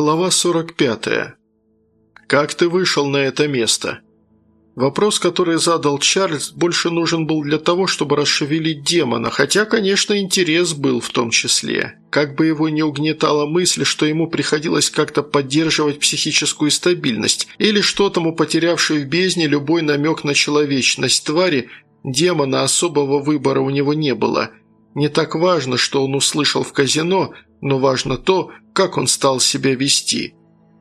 Глава 45. «Как ты вышел на это место?» Вопрос, который задал Чарльз, больше нужен был для того, чтобы расшевелить демона, хотя, конечно, интерес был в том числе. Как бы его не угнетала мысль, что ему приходилось как-то поддерживать психическую стабильность, или что тому потерявший в бездне любой намек на человечность твари, демона особого выбора у него не было. Не так важно, что он услышал в казино – но важно то, как он стал себя вести.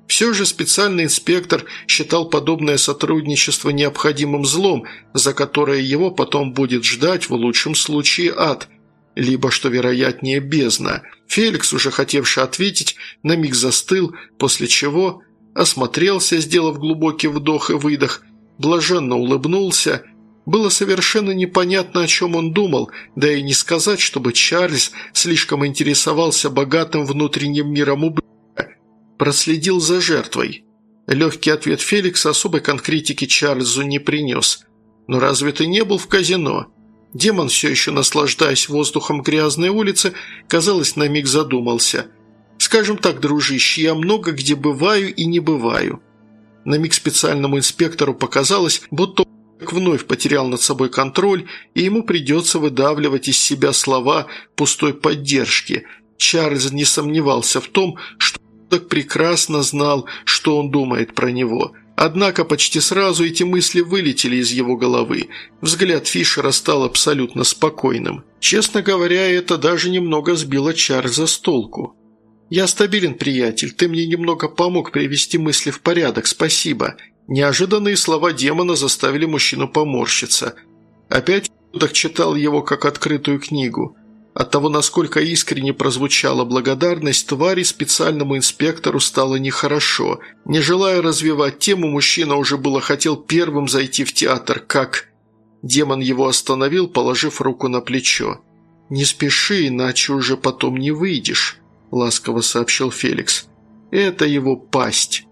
Все же специальный инспектор считал подобное сотрудничество необходимым злом, за которое его потом будет ждать в лучшем случае ад, либо, что вероятнее, бездна. Феликс, уже хотевший ответить, на миг застыл, после чего осмотрелся, сделав глубокий вдох и выдох, блаженно улыбнулся – было совершенно непонятно, о чем он думал, да и не сказать, чтобы Чарльз слишком интересовался богатым внутренним миром ублюдка. Проследил за жертвой. Легкий ответ Феликса особой конкретики Чарльзу не принес. «Но разве ты не был в казино?» Демон, все еще наслаждаясь воздухом грязной улицы, казалось, на миг задумался. «Скажем так, дружище, я много где бываю и не бываю». На миг специальному инспектору показалось, будто вновь потерял над собой контроль, и ему придется выдавливать из себя слова пустой поддержки. Чарльз не сомневался в том, что так прекрасно знал, что он думает про него. Однако почти сразу эти мысли вылетели из его головы. Взгляд Фишера стал абсолютно спокойным. Честно говоря, это даже немного сбило Чарльза с толку. «Я стабилен, приятель. Ты мне немного помог привести мысли в порядок. Спасибо. Неожиданные слова демона заставили мужчину поморщиться. Опять так читал его как открытую книгу. От того, насколько искренне прозвучала благодарность, твари специальному инспектору стало нехорошо. Не желая развивать тему, мужчина уже было хотел первым зайти в театр, как... Демон его остановил, положив руку на плечо. «Не спеши, иначе уже потом не выйдешь», – ласково сообщил Феликс. «Это его пасть».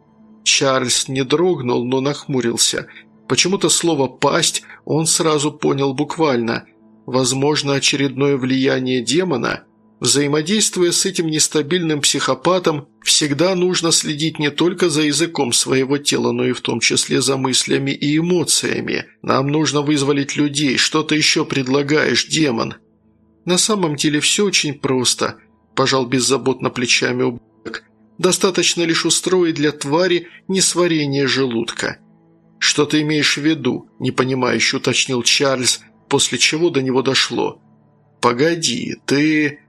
Чарльз не дрогнул, но нахмурился. Почему-то слово «пасть» он сразу понял буквально. Возможно, очередное влияние демона? Взаимодействуя с этим нестабильным психопатом, всегда нужно следить не только за языком своего тела, но и в том числе за мыслями и эмоциями. Нам нужно вызволить людей. Что ты еще предлагаешь, демон? На самом деле все очень просто, пожал беззаботно плечами. Достаточно лишь устроить для твари несварение желудка. «Что ты имеешь в виду?» – непонимающе уточнил Чарльз, после чего до него дошло. «Погоди, ты...»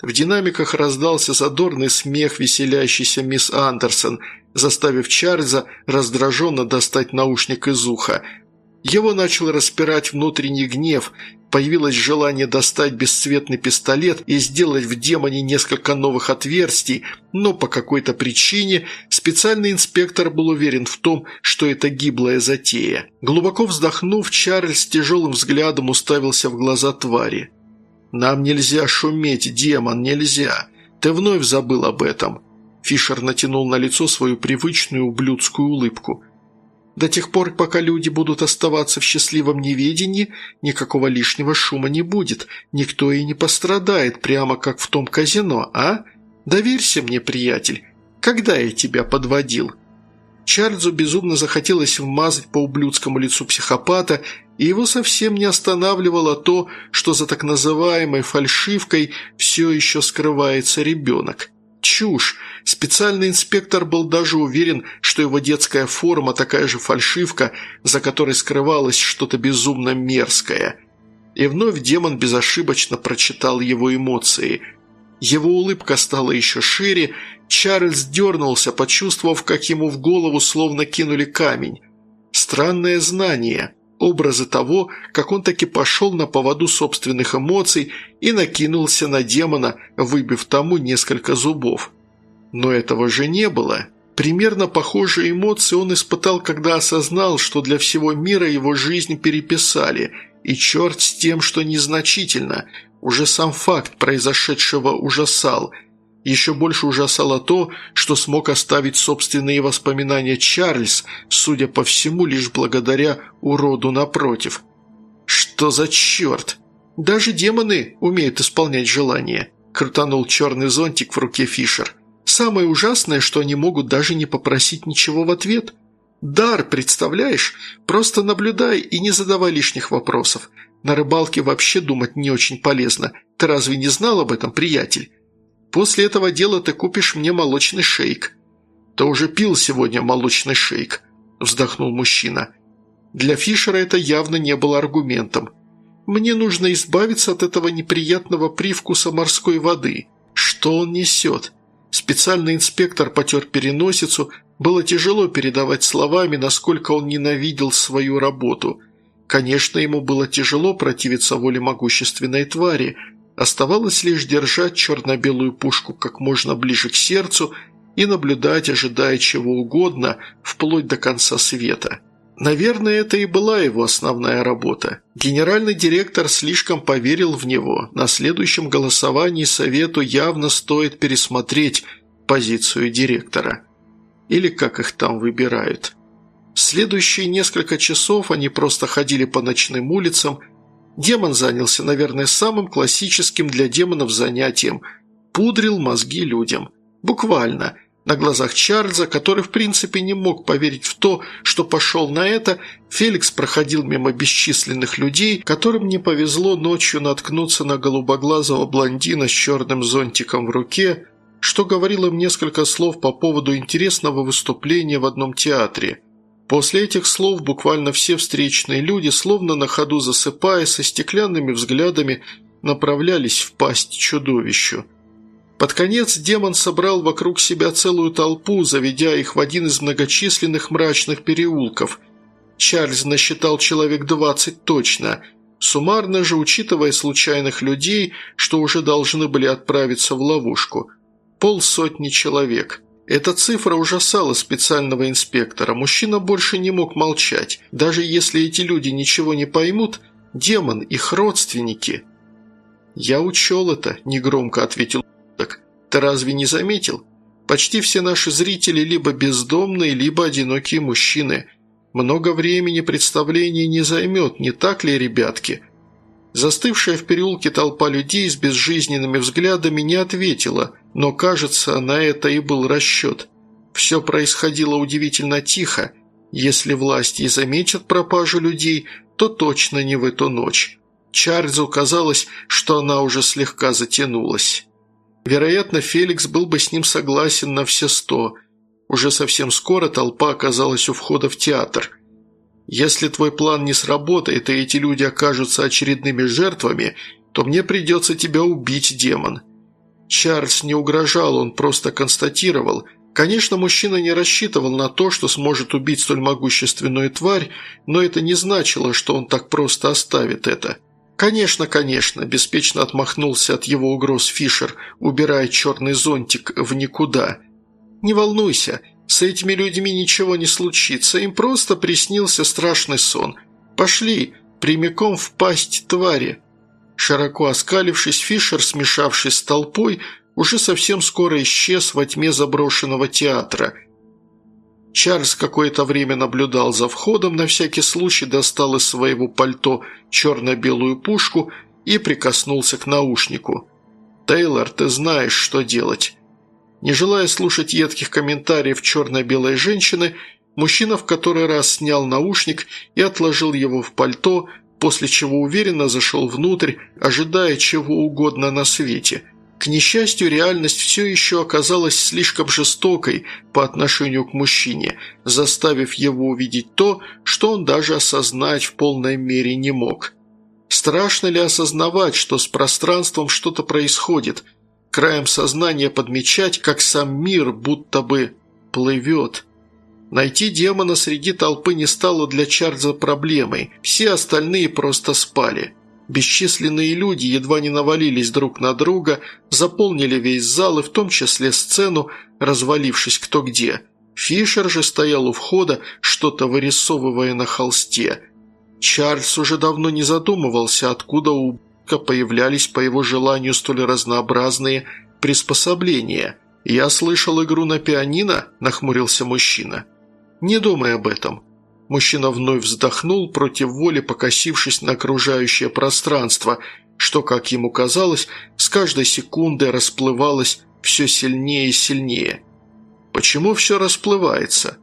В динамиках раздался задорный смех веселящейся мисс Андерсон, заставив Чарльза раздраженно достать наушник из уха. Его начал распирать внутренний гнев, Появилось желание достать бесцветный пистолет и сделать в демоне несколько новых отверстий, но по какой-то причине специальный инспектор был уверен в том, что это гиблая затея. Глубоко вздохнув, Чарльз тяжелым взглядом уставился в глаза твари. «Нам нельзя шуметь, демон, нельзя. Ты вновь забыл об этом». Фишер натянул на лицо свою привычную ублюдскую улыбку. До тех пор, пока люди будут оставаться в счастливом неведении, никакого лишнего шума не будет, никто и не пострадает, прямо как в том казино, а? Доверься мне, приятель, когда я тебя подводил?» Чарльзу безумно захотелось вмазать по ублюдскому лицу психопата, и его совсем не останавливало то, что за так называемой фальшивкой все еще скрывается ребенок. Чушь! Специальный инспектор был даже уверен, что его детская форма такая же фальшивка, за которой скрывалось что-то безумно мерзкое. И вновь демон безошибочно прочитал его эмоции. Его улыбка стала еще шире, Чарльз дернулся, почувствовав, как ему в голову словно кинули камень. Странное знание – образы того, как он таки пошел на поводу собственных эмоций и накинулся на демона, выбив тому несколько зубов. Но этого же не было. Примерно похожие эмоции он испытал, когда осознал, что для всего мира его жизнь переписали, и черт с тем, что незначительно, уже сам факт произошедшего ужасал – еще больше ужасало то, что смог оставить собственные воспоминания Чарльз, судя по всему, лишь благодаря уроду напротив. «Что за черт? Даже демоны умеют исполнять желания», – крутанул черный зонтик в руке Фишер. Самое ужасное, что они могут даже не попросить ничего в ответ. Дар, представляешь? Просто наблюдай и не задавай лишних вопросов. На рыбалке вообще думать не очень полезно. Ты разве не знал об этом, приятель? После этого дела ты купишь мне молочный шейк». «Ты уже пил сегодня молочный шейк», – вздохнул мужчина. Для Фишера это явно не было аргументом. «Мне нужно избавиться от этого неприятного привкуса морской воды. Что он несет?» Специальный инспектор потер переносицу, было тяжело передавать словами, насколько он ненавидел свою работу. Конечно, ему было тяжело противиться воле могущественной твари, оставалось лишь держать черно-белую пушку как можно ближе к сердцу и наблюдать, ожидая чего угодно, вплоть до конца света. Наверное, это и была его основная работа. Генеральный директор слишком поверил в него. На следующем голосовании совету явно стоит пересмотреть позицию директора. Или как их там выбирают. Следующие несколько часов они просто ходили по ночным улицам. Демон занялся, наверное, самым классическим для демонов занятием – пудрил мозги людям. Буквально – на глазах Чарльза, который в принципе не мог поверить в то, что пошел на это, Феликс проходил мимо бесчисленных людей, которым не повезло ночью наткнуться на голубоглазого блондина с черным зонтиком в руке, что говорил им несколько слов по поводу интересного выступления в одном театре. После этих слов буквально все встречные люди, словно на ходу засыпая, со стеклянными взглядами направлялись в пасть чудовищу – под конец демон собрал вокруг себя целую толпу, заведя их в один из многочисленных мрачных переулков. Чарльз насчитал человек двадцать точно. Суммарно же, учитывая случайных людей, что уже должны были отправиться в ловушку. Полсотни человек. Эта цифра ужасала специального инспектора. Мужчина больше не мог молчать. Даже если эти люди ничего не поймут, демон, их родственники. «Я учел это», – негромко ответил так ты разве не заметил? Почти все наши зрители либо бездомные, либо одинокие мужчины. Много времени представление не займет, не так ли, ребятки?» Застывшая в переулке толпа людей с безжизненными взглядами не ответила, но, кажется, на это и был расчет. Все происходило удивительно тихо. Если власти и заметят пропажу людей, то точно не в эту ночь. Чарльзу казалось, что она уже слегка затянулась. Вероятно, Феликс был бы с ним согласен на все сто. Уже совсем скоро толпа оказалась у входа в театр. Если твой план не сработает, и эти люди окажутся очередными жертвами, то мне придется тебя убить, демон». Чарльз не угрожал, он просто констатировал. Конечно, мужчина не рассчитывал на то, что сможет убить столь могущественную тварь, но это не значило, что он так просто оставит это. «Конечно, конечно», – беспечно отмахнулся от его угроз Фишер, убирая черный зонтик в никуда. «Не волнуйся, с этими людьми ничего не случится, им просто приснился страшный сон. Пошли, прямиком в пасть твари». Широко оскалившись, Фишер, смешавшись с толпой, уже совсем скоро исчез во тьме заброшенного театра – Чарльз какое-то время наблюдал за входом, на всякий случай достал из своего пальто черно-белую пушку и прикоснулся к наушнику. «Тейлор, ты знаешь, что делать». Не желая слушать едких комментариев черно-белой женщины, мужчина в который раз снял наушник и отложил его в пальто, после чего уверенно зашел внутрь, ожидая чего угодно на свете – к несчастью, реальность все еще оказалась слишком жестокой по отношению к мужчине, заставив его увидеть то, что он даже осознать в полной мере не мог. Страшно ли осознавать, что с пространством что-то происходит, краем сознания подмечать, как сам мир будто бы плывет? Найти демона среди толпы не стало для Чарльза проблемой, все остальные просто спали – Бесчисленные люди едва не навалились друг на друга, заполнили весь зал и в том числе сцену, развалившись кто где. Фишер же стоял у входа, что-то вырисовывая на холсте. Чарльз уже давно не задумывался, откуда у Б***ка появлялись по его желанию столь разнообразные приспособления. «Я слышал игру на пианино?» – нахмурился мужчина. «Не думай об этом. Мужчина вновь вздохнул, против воли покосившись на окружающее пространство, что, как ему казалось, с каждой секундой расплывалось все сильнее и сильнее. Почему все расплывается?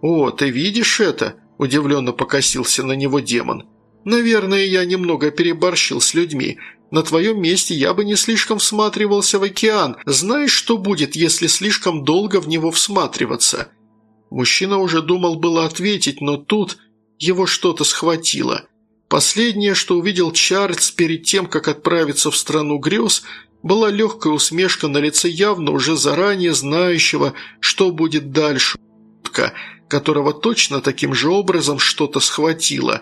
«О, ты видишь это?» – удивленно покосился на него демон. «Наверное, я немного переборщил с людьми. На твоем месте я бы не слишком всматривался в океан. Знаешь, что будет, если слишком долго в него всматриваться?» Мужчина уже думал было ответить, но тут его что-то схватило. Последнее, что увидел Чарльз перед тем, как отправиться в страну грез, была легкая усмешка на лице явно уже заранее знающего, что будет дальше. которого точно таким же образом что-то схватило.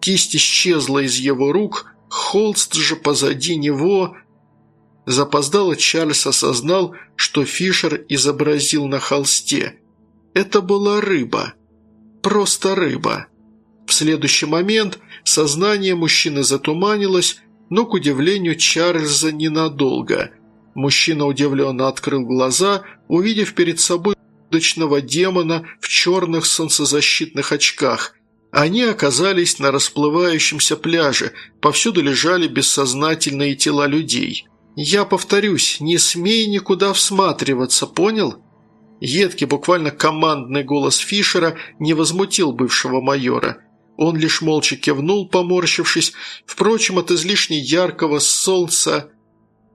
Кисть исчезла из его рук, холст же позади него... Запоздало Чарльз осознал, что Фишер изобразил на холсте. Это была рыба. Просто рыба. В следующий момент сознание мужчины затуманилось, но, к удивлению Чарльза, ненадолго. Мужчина удивленно открыл глаза, увидев перед собой удочного демона в черных солнцезащитных очках. Они оказались на расплывающемся пляже, повсюду лежали бессознательные тела людей. «Я повторюсь, не смей никуда всматриваться, понял?» Едкий, буквально командный голос Фишера не возмутил бывшего майора. Он лишь молча кивнул, поморщившись. Впрочем, от излишне яркого солнца...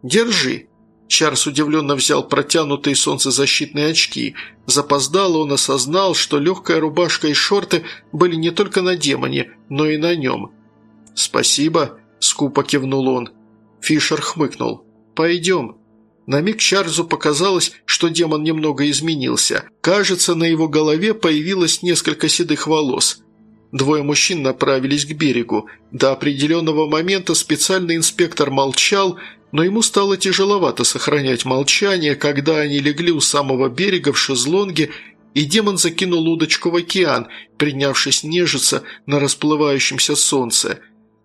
«Держи!» Чарльз удивленно взял протянутые солнцезащитные очки. Запоздало он осознал, что легкая рубашка и шорты были не только на демоне, но и на нем. «Спасибо», – скупо кивнул он. Фишер хмыкнул. «Пойдем». На миг Чарльзу показалось, что демон немного изменился. Кажется, на его голове появилось несколько седых волос – Двое мужчин направились к берегу. До определенного момента специальный инспектор молчал, но ему стало тяжеловато сохранять молчание, когда они легли у самого берега в шезлонге, и демон закинул удочку в океан, принявшись нежиться на расплывающемся солнце.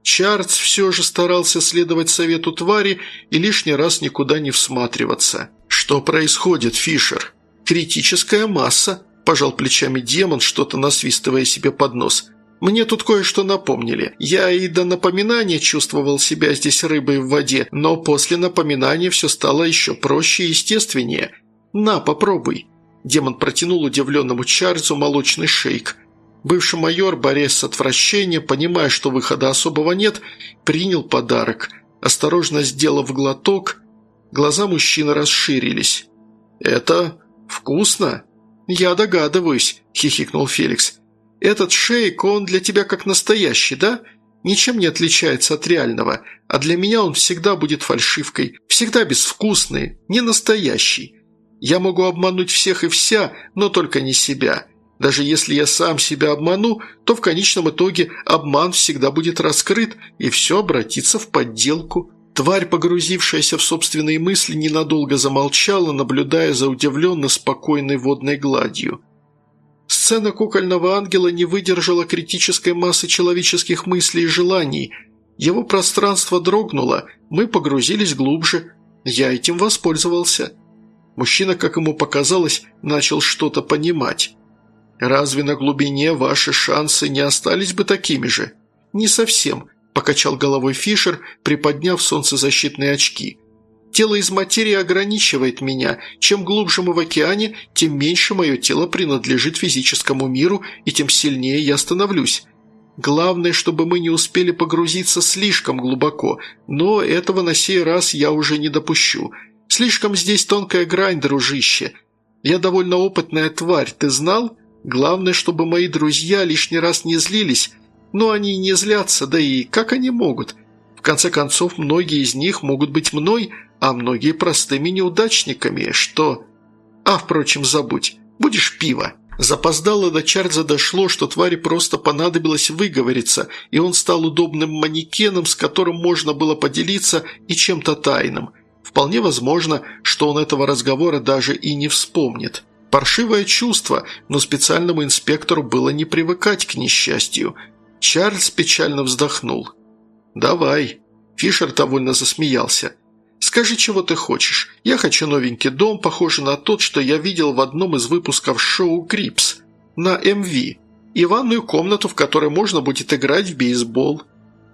Чарльз все же старался следовать совету твари и лишний раз никуда не всматриваться. «Что происходит, Фишер?» «Критическая масса», – пожал плечами демон, что-то насвистывая себе под нос – мне тут кое-что напомнили. Я и до напоминания чувствовал себя здесь рыбой в воде, но после напоминания все стало еще проще и естественнее. На, попробуй». Демон протянул удивленному Чарльзу молочный шейк. Бывший майор, борясь с отвращением, понимая, что выхода особого нет, принял подарок. Осторожно сделав глоток, глаза мужчины расширились. «Это вкусно?» «Я догадываюсь», – хихикнул Феликс. Этот шейк, он для тебя как настоящий, да? Ничем не отличается от реального, а для меня он всегда будет фальшивкой, всегда безвкусный, не настоящий. Я могу обмануть всех и вся, но только не себя. Даже если я сам себя обману, то в конечном итоге обман всегда будет раскрыт, и все обратится в подделку». Тварь, погрузившаяся в собственные мысли, ненадолго замолчала, наблюдая за удивленно спокойной водной гладью. Сцена кукольного ангела не выдержала критической массы человеческих мыслей и желаний. Его пространство дрогнуло, мы погрузились глубже. Я этим воспользовался. Мужчина, как ему показалось, начал что-то понимать. «Разве на глубине ваши шансы не остались бы такими же?» «Не совсем», – покачал головой Фишер, приподняв солнцезащитные очки – Тело из материи ограничивает меня. Чем глубже мы в океане, тем меньше мое тело принадлежит физическому миру, и тем сильнее я становлюсь. Главное, чтобы мы не успели погрузиться слишком глубоко, но этого на сей раз я уже не допущу. Слишком здесь тонкая грань, дружище. Я довольно опытная тварь, ты знал? Главное, чтобы мои друзья лишний раз не злились. Но они не злятся, да и как они могут? В конце концов, многие из них могут быть мной – а многие простыми неудачниками, что... А, впрочем, забудь, будешь пиво». Запоздало до Чарльза дошло, что твари просто понадобилось выговориться, и он стал удобным манекеном, с которым можно было поделиться и чем-то тайным. Вполне возможно, что он этого разговора даже и не вспомнит. Паршивое чувство, но специальному инспектору было не привыкать к несчастью. Чарльз печально вздохнул. «Давай». Фишер довольно засмеялся. Скажи, чего ты хочешь. Я хочу новенький дом, похожий на тот, что я видел в одном из выпусков шоу «Крипс» на МВ, и ванную комнату, в которой можно будет играть в бейсбол».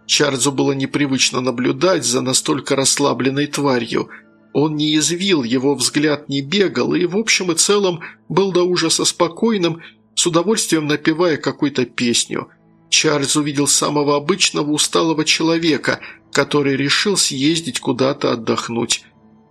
Чарльзу было непривычно наблюдать за настолько расслабленной тварью. Он не извил, его взгляд не бегал и, в общем и целом, был до ужаса спокойным, с удовольствием напевая какую-то песню. Чарльз увидел самого обычного усталого человека, который решил съездить куда-то отдохнуть.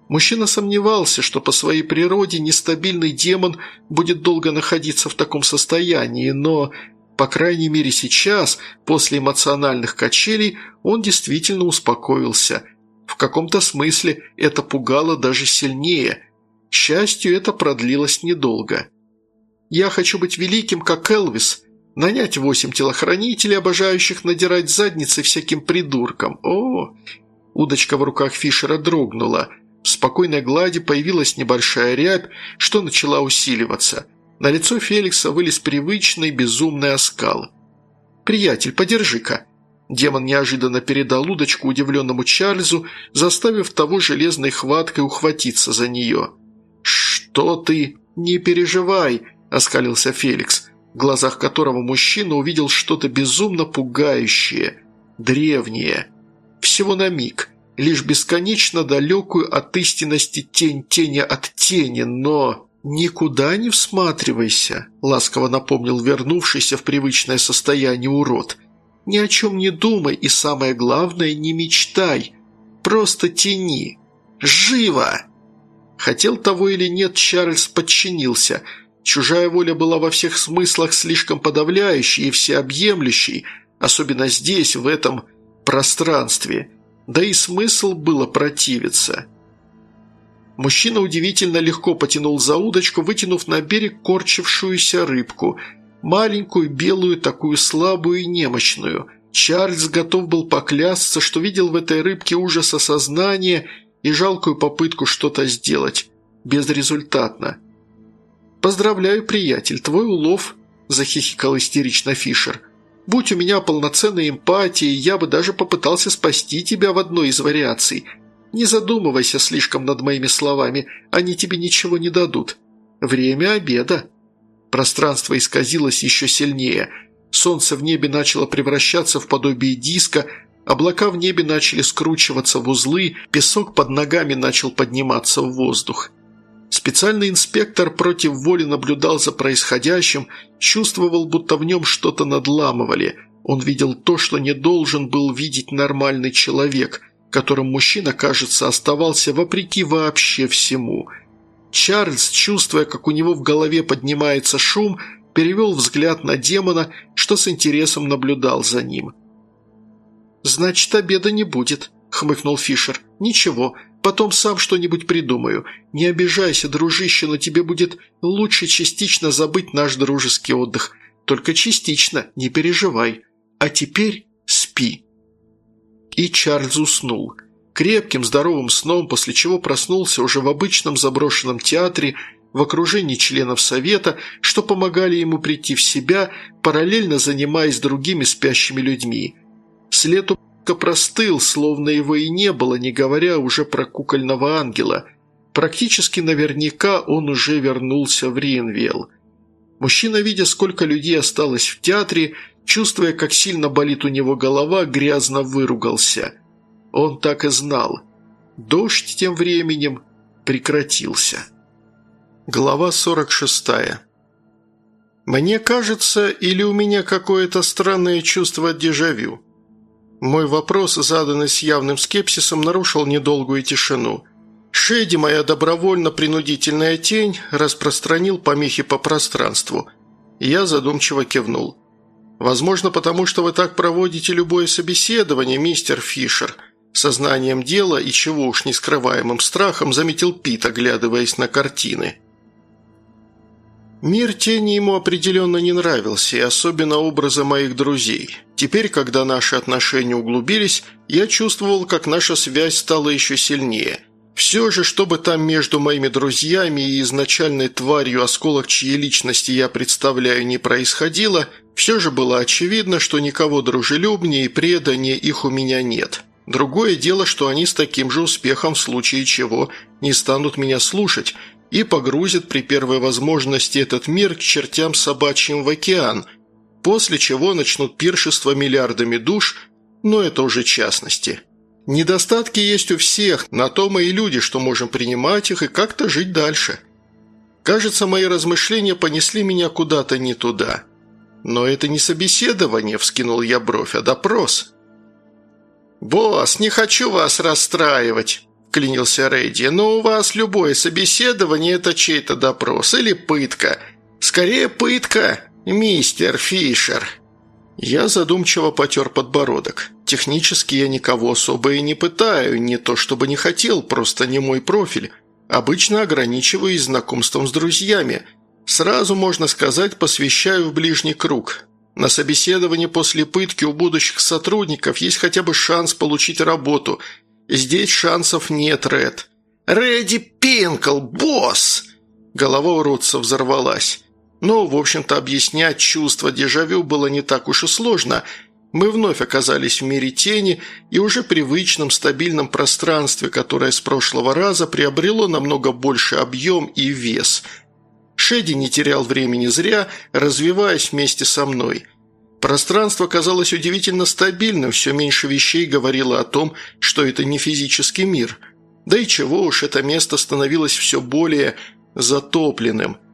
Мужчина сомневался, что по своей природе нестабильный демон будет долго находиться в таком состоянии, но, по крайней мере сейчас, после эмоциональных качелей, он действительно успокоился. В каком-то смысле это пугало даже сильнее. К счастью, это продлилось недолго. «Я хочу быть великим, как Элвис», нанять восемь телохранителей, обожающих надирать задницы всяким придуркам. О, удочка в руках Фишера дрогнула. В спокойной глади появилась небольшая рябь, что начала усиливаться. На лицо Феликса вылез привычный безумный оскал. «Приятель, подержи-ка». Демон неожиданно передал удочку удивленному Чарльзу, заставив того железной хваткой ухватиться за нее. «Что ты? Не переживай!» – оскалился Феликс, в глазах которого мужчина увидел что-то безумно пугающее, древнее. Всего на миг – лишь бесконечно далекую от истинности тень теня от тени, но... «Никуда не всматривайся», – ласково напомнил вернувшийся в привычное состояние урод. «Ни о чем не думай и, самое главное, не мечтай. Просто тяни. Живо!» Хотел того или нет, Чарльз подчинился. Чужая воля была во всех смыслах слишком подавляющей и всеобъемлющей, особенно здесь, в этом пространстве – да и смысл было противиться. Мужчина удивительно легко потянул за удочку, вытянув на берег корчившуюся рыбку, маленькую, белую, такую слабую и немощную. Чарльз готов был поклясться, что видел в этой рыбке ужас осознания и жалкую попытку что-то сделать. Безрезультатно. «Поздравляю, приятель, твой улов», – захихикал истерично Фишер – Будь у меня полноценная эмпатия, я бы даже попытался спасти тебя в одной из вариаций. Не задумывайся слишком над моими словами, они тебе ничего не дадут. Время обеда». Пространство исказилось еще сильнее. Солнце в небе начало превращаться в подобие диска, облака в небе начали скручиваться в узлы, песок под ногами начал подниматься в воздух. Специальный инспектор против воли наблюдал за происходящим, чувствовал, будто в нем что-то надламывали. Он видел то, что не должен был видеть нормальный человек, которым мужчина, кажется, оставался вопреки вообще всему. Чарльз, чувствуя, как у него в голове поднимается шум, перевел взгляд на демона, что с интересом наблюдал за ним. «Значит, обеда не будет», – хмыкнул Фишер. «Ничего, Потом сам что-нибудь придумаю. Не обижайся, дружище, но тебе будет лучше частично забыть наш дружеский отдых. Только частично, не переживай. А теперь спи». И Чарльз уснул. Крепким, здоровым сном, после чего проснулся уже в обычном заброшенном театре, в окружении членов совета, что помогали ему прийти в себя, параллельно занимаясь другими спящими людьми. След резко простыл, словно его и не было, не говоря уже про кукольного ангела. Практически наверняка он уже вернулся в Ринвелл. Мужчина, видя, сколько людей осталось в театре, чувствуя, как сильно болит у него голова, грязно выругался. Он так и знал. Дождь тем временем прекратился. Глава 46 «Мне кажется, или у меня какое-то странное чувство дежавю?» Мой вопрос, заданный с явным скепсисом, нарушил недолгую тишину. Шеди, моя добровольно-принудительная тень, распространил помехи по пространству. Я задумчиво кивнул. «Возможно, потому что вы так проводите любое собеседование, мистер Фишер», Сознанием дела и чего уж нескрываемым страхом заметил Пит, оглядываясь на картины. Мир тени ему определенно не нравился, и особенно образы моих друзей. Теперь, когда наши отношения углубились, я чувствовал, как наша связь стала еще сильнее. Все же, чтобы там между моими друзьями и изначальной тварью, осколок чьей личности я представляю, не происходило, все же было очевидно, что никого дружелюбнее и преданнее их у меня нет. Другое дело, что они с таким же успехом в случае чего не станут меня слушать – и погрузит при первой возможности этот мир к чертям собачьим в океан, после чего начнут пиршество миллиардами душ, но это уже частности. Недостатки есть у всех, на то мы и люди, что можем принимать их и как-то жить дальше. Кажется, мои размышления понесли меня куда-то не туда. Но это не собеседование, вскинул я бровь, а допрос. «Босс, не хочу вас расстраивать», – клянился Рэдди, «но у вас любое собеседование – это чей-то допрос или пытка. Скорее пытка, мистер Фишер». Я задумчиво потер подбородок. Технически я никого особо и не пытаю, не то чтобы не хотел, просто не мой профиль. Обычно ограничиваюсь знакомством с друзьями. Сразу, можно сказать, посвящаю в ближний круг. На собеседовании после пытки у будущих сотрудников есть хотя бы шанс получить работу. Здесь шансов нет, Ред. «Рэдди Пинкл, босс!» Голова уродца взорвалась. Но, в общем-то, объяснять чувство дежавю было не так уж и сложно. Мы вновь оказались в мире тени и уже привычном стабильном пространстве, которое с прошлого раза приобрело намного больше объем и вес. Шеди не терял времени зря, развиваясь вместе со мной. Пространство казалось удивительно стабильным, все меньше вещей говорило о том, что это не физический мир. Да и чего уж, это место становилось все более затопленным –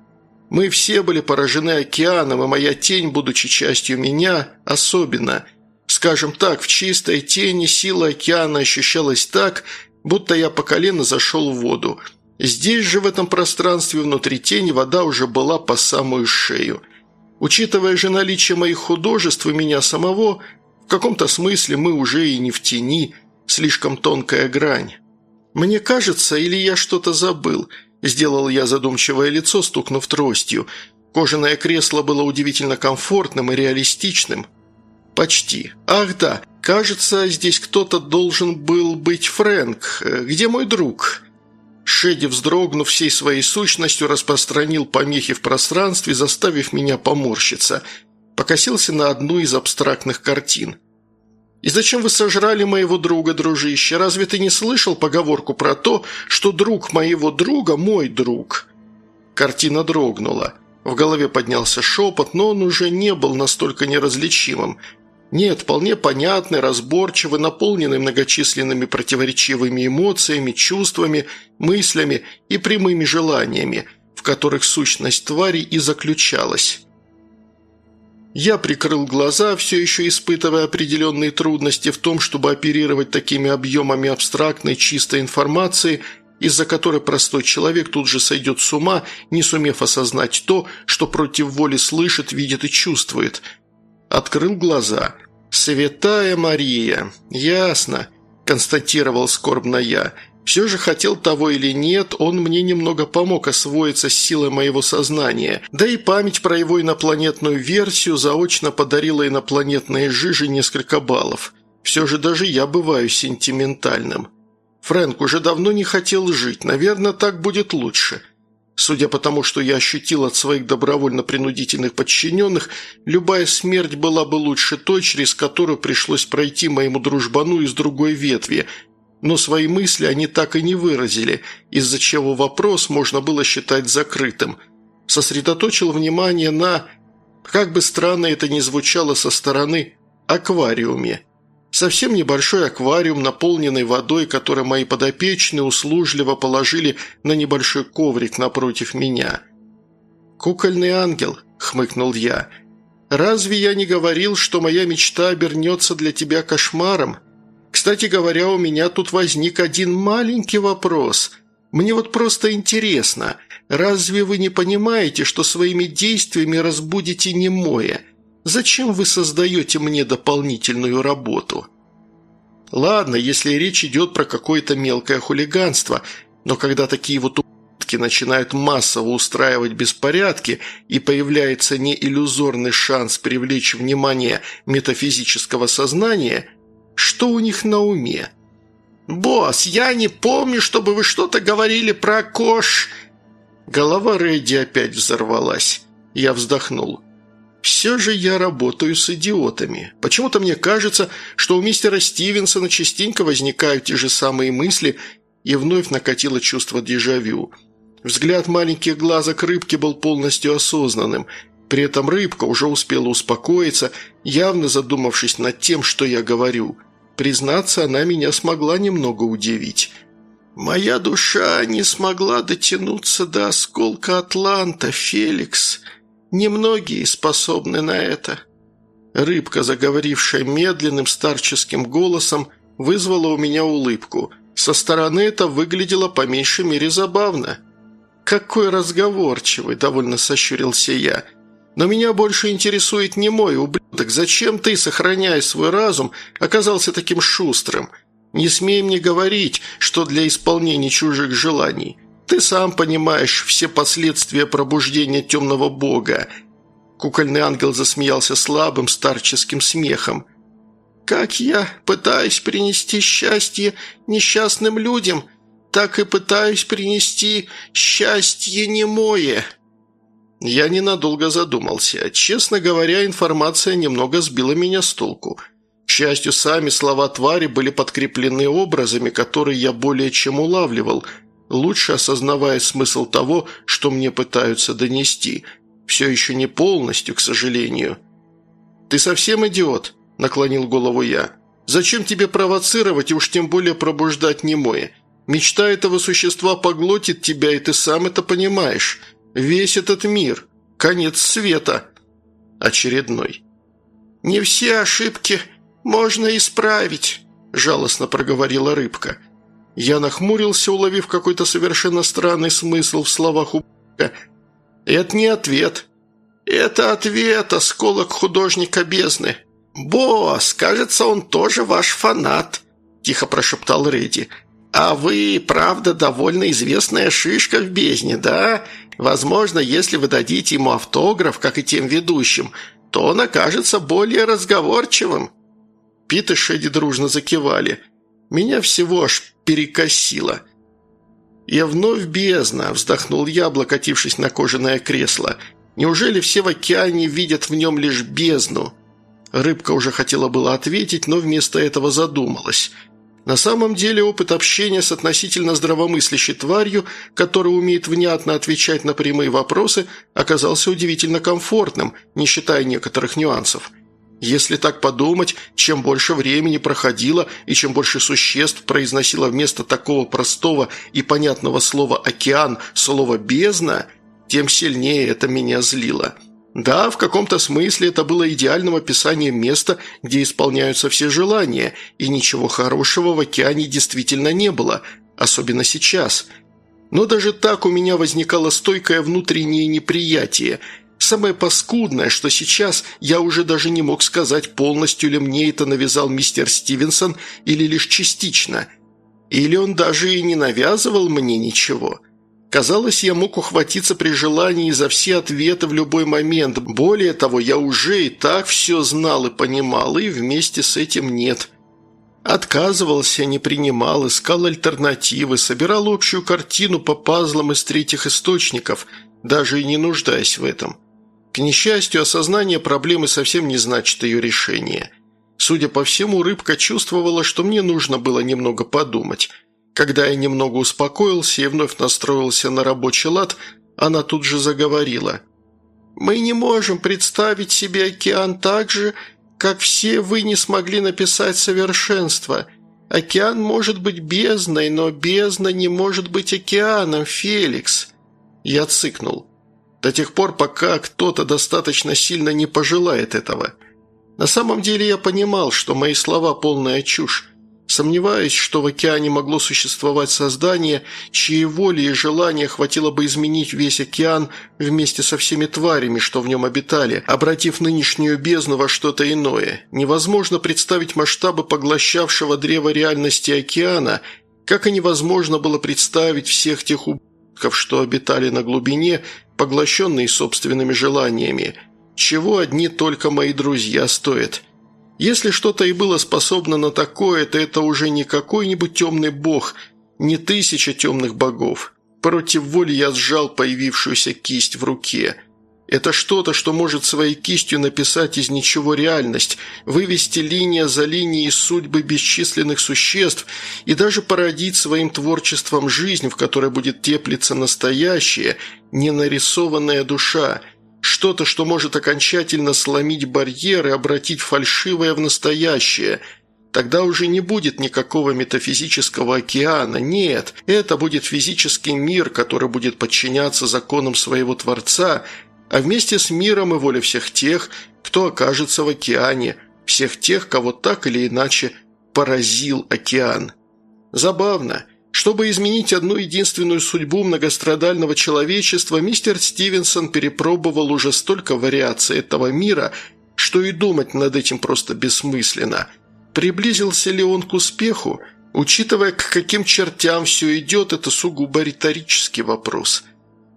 мы все были поражены океаном, и моя тень, будучи частью меня, особенно. Скажем так, в чистой тени сила океана ощущалась так, будто я по колено зашел в воду. Здесь же, в этом пространстве внутри тени, вода уже была по самую шею. Учитывая же наличие моих художеств и меня самого, в каком-то смысле мы уже и не в тени, слишком тонкая грань. Мне кажется, или я что-то забыл – Сделал я задумчивое лицо, стукнув тростью. Кожаное кресло было удивительно комфортным и реалистичным. «Почти. Ах да, кажется, здесь кто-то должен был быть Фрэнк. Где мой друг?» Шеди, вздрогнув всей своей сущностью, распространил помехи в пространстве, заставив меня поморщиться. Покосился на одну из абстрактных картин. «И зачем вы сожрали моего друга, дружище? Разве ты не слышал поговорку про то, что друг моего друга – мой друг?» Картина дрогнула. В голове поднялся шепот, но он уже не был настолько неразличимым. Нет, вполне понятный, разборчивый, наполненный многочисленными противоречивыми эмоциями, чувствами, мыслями и прямыми желаниями, в которых сущность твари и заключалась. Я прикрыл глаза, все еще испытывая определенные трудности в том, чтобы оперировать такими объемами абстрактной чистой информации, из-за которой простой человек тут же сойдет с ума, не сумев осознать то, что против воли слышит, видит и чувствует. Открыл глаза. «Святая Мария! Ясно!» – констатировал скорбно я – все же хотел того или нет, он мне немного помог освоиться с силой моего сознания, да и память про его инопланетную версию заочно подарила инопланетной жиже несколько баллов. Все же даже я бываю сентиментальным. Фрэнк уже давно не хотел жить, наверное, так будет лучше. Судя по тому, что я ощутил от своих добровольно-принудительных подчиненных, любая смерть была бы лучше той, через которую пришлось пройти моему дружбану из другой ветви – но свои мысли они так и не выразили, из-за чего вопрос можно было считать закрытым. Сосредоточил внимание на, как бы странно это ни звучало со стороны, аквариуме. Совсем небольшой аквариум, наполненный водой, который мои подопечные услужливо положили на небольшой коврик напротив меня. «Кукольный ангел», — хмыкнул я, — «разве я не говорил, что моя мечта обернется для тебя кошмаром?» Кстати говоря, у меня тут возник один маленький вопрос. Мне вот просто интересно, разве вы не понимаете, что своими действиями разбудите немое? Зачем вы создаете мне дополнительную работу?» «Ладно, если речь идет про какое-то мелкое хулиганство, но когда такие вот ублюдки начинают массово устраивать беспорядки и появляется не иллюзорный шанс привлечь внимание метафизического сознания – что у них на уме? «Босс, я не помню, чтобы вы что-то говорили про кош...» Голова Рэдди опять взорвалась. Я вздохнул. «Все же я работаю с идиотами. Почему-то мне кажется, что у мистера Стивенсона частенько возникают те же самые мысли, и вновь накатило чувство дежавю. Взгляд маленьких глазок рыбки был полностью осознанным. При этом рыбка уже успела успокоиться, явно задумавшись над тем, что я говорю. Признаться, она меня смогла немного удивить. «Моя душа не смогла дотянуться до осколка Атланта, Феликс. Немногие способны на это». Рыбка, заговорившая медленным старческим голосом, вызвала у меня улыбку. Со стороны это выглядело по меньшей мере забавно. «Какой разговорчивый!» – довольно сощурился я. «Но меня больше интересует не мой ублюдок. Зачем ты, сохраняя свой разум, оказался таким шустрым? Не смей мне говорить, что для исполнения чужих желаний. Ты сам понимаешь все последствия пробуждения темного бога. Кукольный ангел засмеялся слабым старческим смехом. «Как я пытаюсь принести счастье несчастным людям, так и пытаюсь принести счастье немое». Я ненадолго задумался. Честно говоря, информация немного сбила меня с толку. К счастью, сами слова твари были подкреплены образами, которые я более чем улавливал, лучше осознавая смысл того, что мне пытаются донести – все еще не полностью, к сожалению. «Ты совсем идиот?» – наклонил голову я. «Зачем тебе провоцировать и уж тем более пробуждать немое? Мечта этого существа поглотит тебя, и ты сам это понимаешь. Весь этот мир. Конец света». Очередной. «Не все ошибки можно исправить», – жалостно проговорила рыбка. Я нахмурился, уловив какой-то совершенно странный смысл в словах ублюдка – «Это не ответ». «Это ответ, осколок художника бездны». «Босс, кажется, он тоже ваш фанат», – тихо прошептал Рэдди. «А вы, правда, довольно известная шишка в бездне, да? Возможно, если вы дадите ему автограф, как и тем ведущим, то он окажется более разговорчивым». Пит и Шеди дружно закивали. Меня всего аж перекосило – «Я вновь бездна», – вздохнул я, облокотившись на кожаное кресло. «Неужели все в океане видят в нем лишь бездну?» Рыбка уже хотела было ответить, но вместо этого задумалась. На самом деле опыт общения с относительно здравомыслящей тварью, которая умеет внятно отвечать на прямые вопросы, оказался удивительно комфортным, не считая некоторых нюансов – если так подумать, чем больше времени проходило и чем больше существ произносило вместо такого простого и понятного слова «океан» слово «бездна», тем сильнее это меня злило. Да, в каком-то смысле это было идеальным описанием места, где исполняются все желания, и ничего хорошего в океане действительно не было, особенно сейчас. Но даже так у меня возникало стойкое внутреннее неприятие – Самое паскудное, что сейчас я уже даже не мог сказать, полностью ли мне это навязал мистер Стивенсон или лишь частично. Или он даже и не навязывал мне ничего. Казалось, я мог ухватиться при желании за все ответы в любой момент. Более того, я уже и так все знал и понимал, и вместе с этим нет. Отказывался, не принимал, искал альтернативы, собирал общую картину по пазлам из третьих источников, даже и не нуждаясь в этом. К несчастью, осознание проблемы совсем не значит ее решение. Судя по всему, рыбка чувствовала, что мне нужно было немного подумать. Когда я немного успокоился и вновь настроился на рабочий лад, она тут же заговорила. «Мы не можем представить себе океан так же, как все вы не смогли написать совершенство. Океан может быть бездной, но бездна не может быть океаном, Феликс». Я цыкнул до тех пор, пока кто-то достаточно сильно не пожелает этого. На самом деле я понимал, что мои слова – полная чушь. Сомневаюсь, что в океане могло существовать создание, чьей воли и желания хватило бы изменить весь океан вместе со всеми тварями, что в нем обитали, обратив нынешнюю бездну во что-то иное. Невозможно представить масштабы поглощавшего древа реальности океана, как и невозможно было представить всех тех ублюдков, что обитали на глубине поглощенный собственными желаниями, чего одни только мои друзья стоят. Если что-то и было способно на такое, то это уже не какой-нибудь темный бог, не тысяча темных богов. Против воли я сжал появившуюся кисть в руке. Это что-то, что может своей кистью написать из ничего реальность, вывести линия за линией судьбы бесчисленных существ и даже породить своим творчеством жизнь, в которой будет теплиться настоящая, ненарисованная душа, что-то, что может окончательно сломить барьеры, обратить фальшивое в настоящее – Тогда уже не будет никакого метафизического океана. Нет, это будет физический мир, который будет подчиняться законам своего Творца, а вместе с миром и волей всех тех, кто окажется в океане, всех тех, кого так или иначе поразил океан. Забавно. Чтобы изменить одну единственную судьбу многострадального человечества, мистер Стивенсон перепробовал уже столько вариаций этого мира, что и думать над этим просто бессмысленно – Приблизился ли он к успеху? Учитывая, к каким чертям все идет, это сугубо риторический вопрос.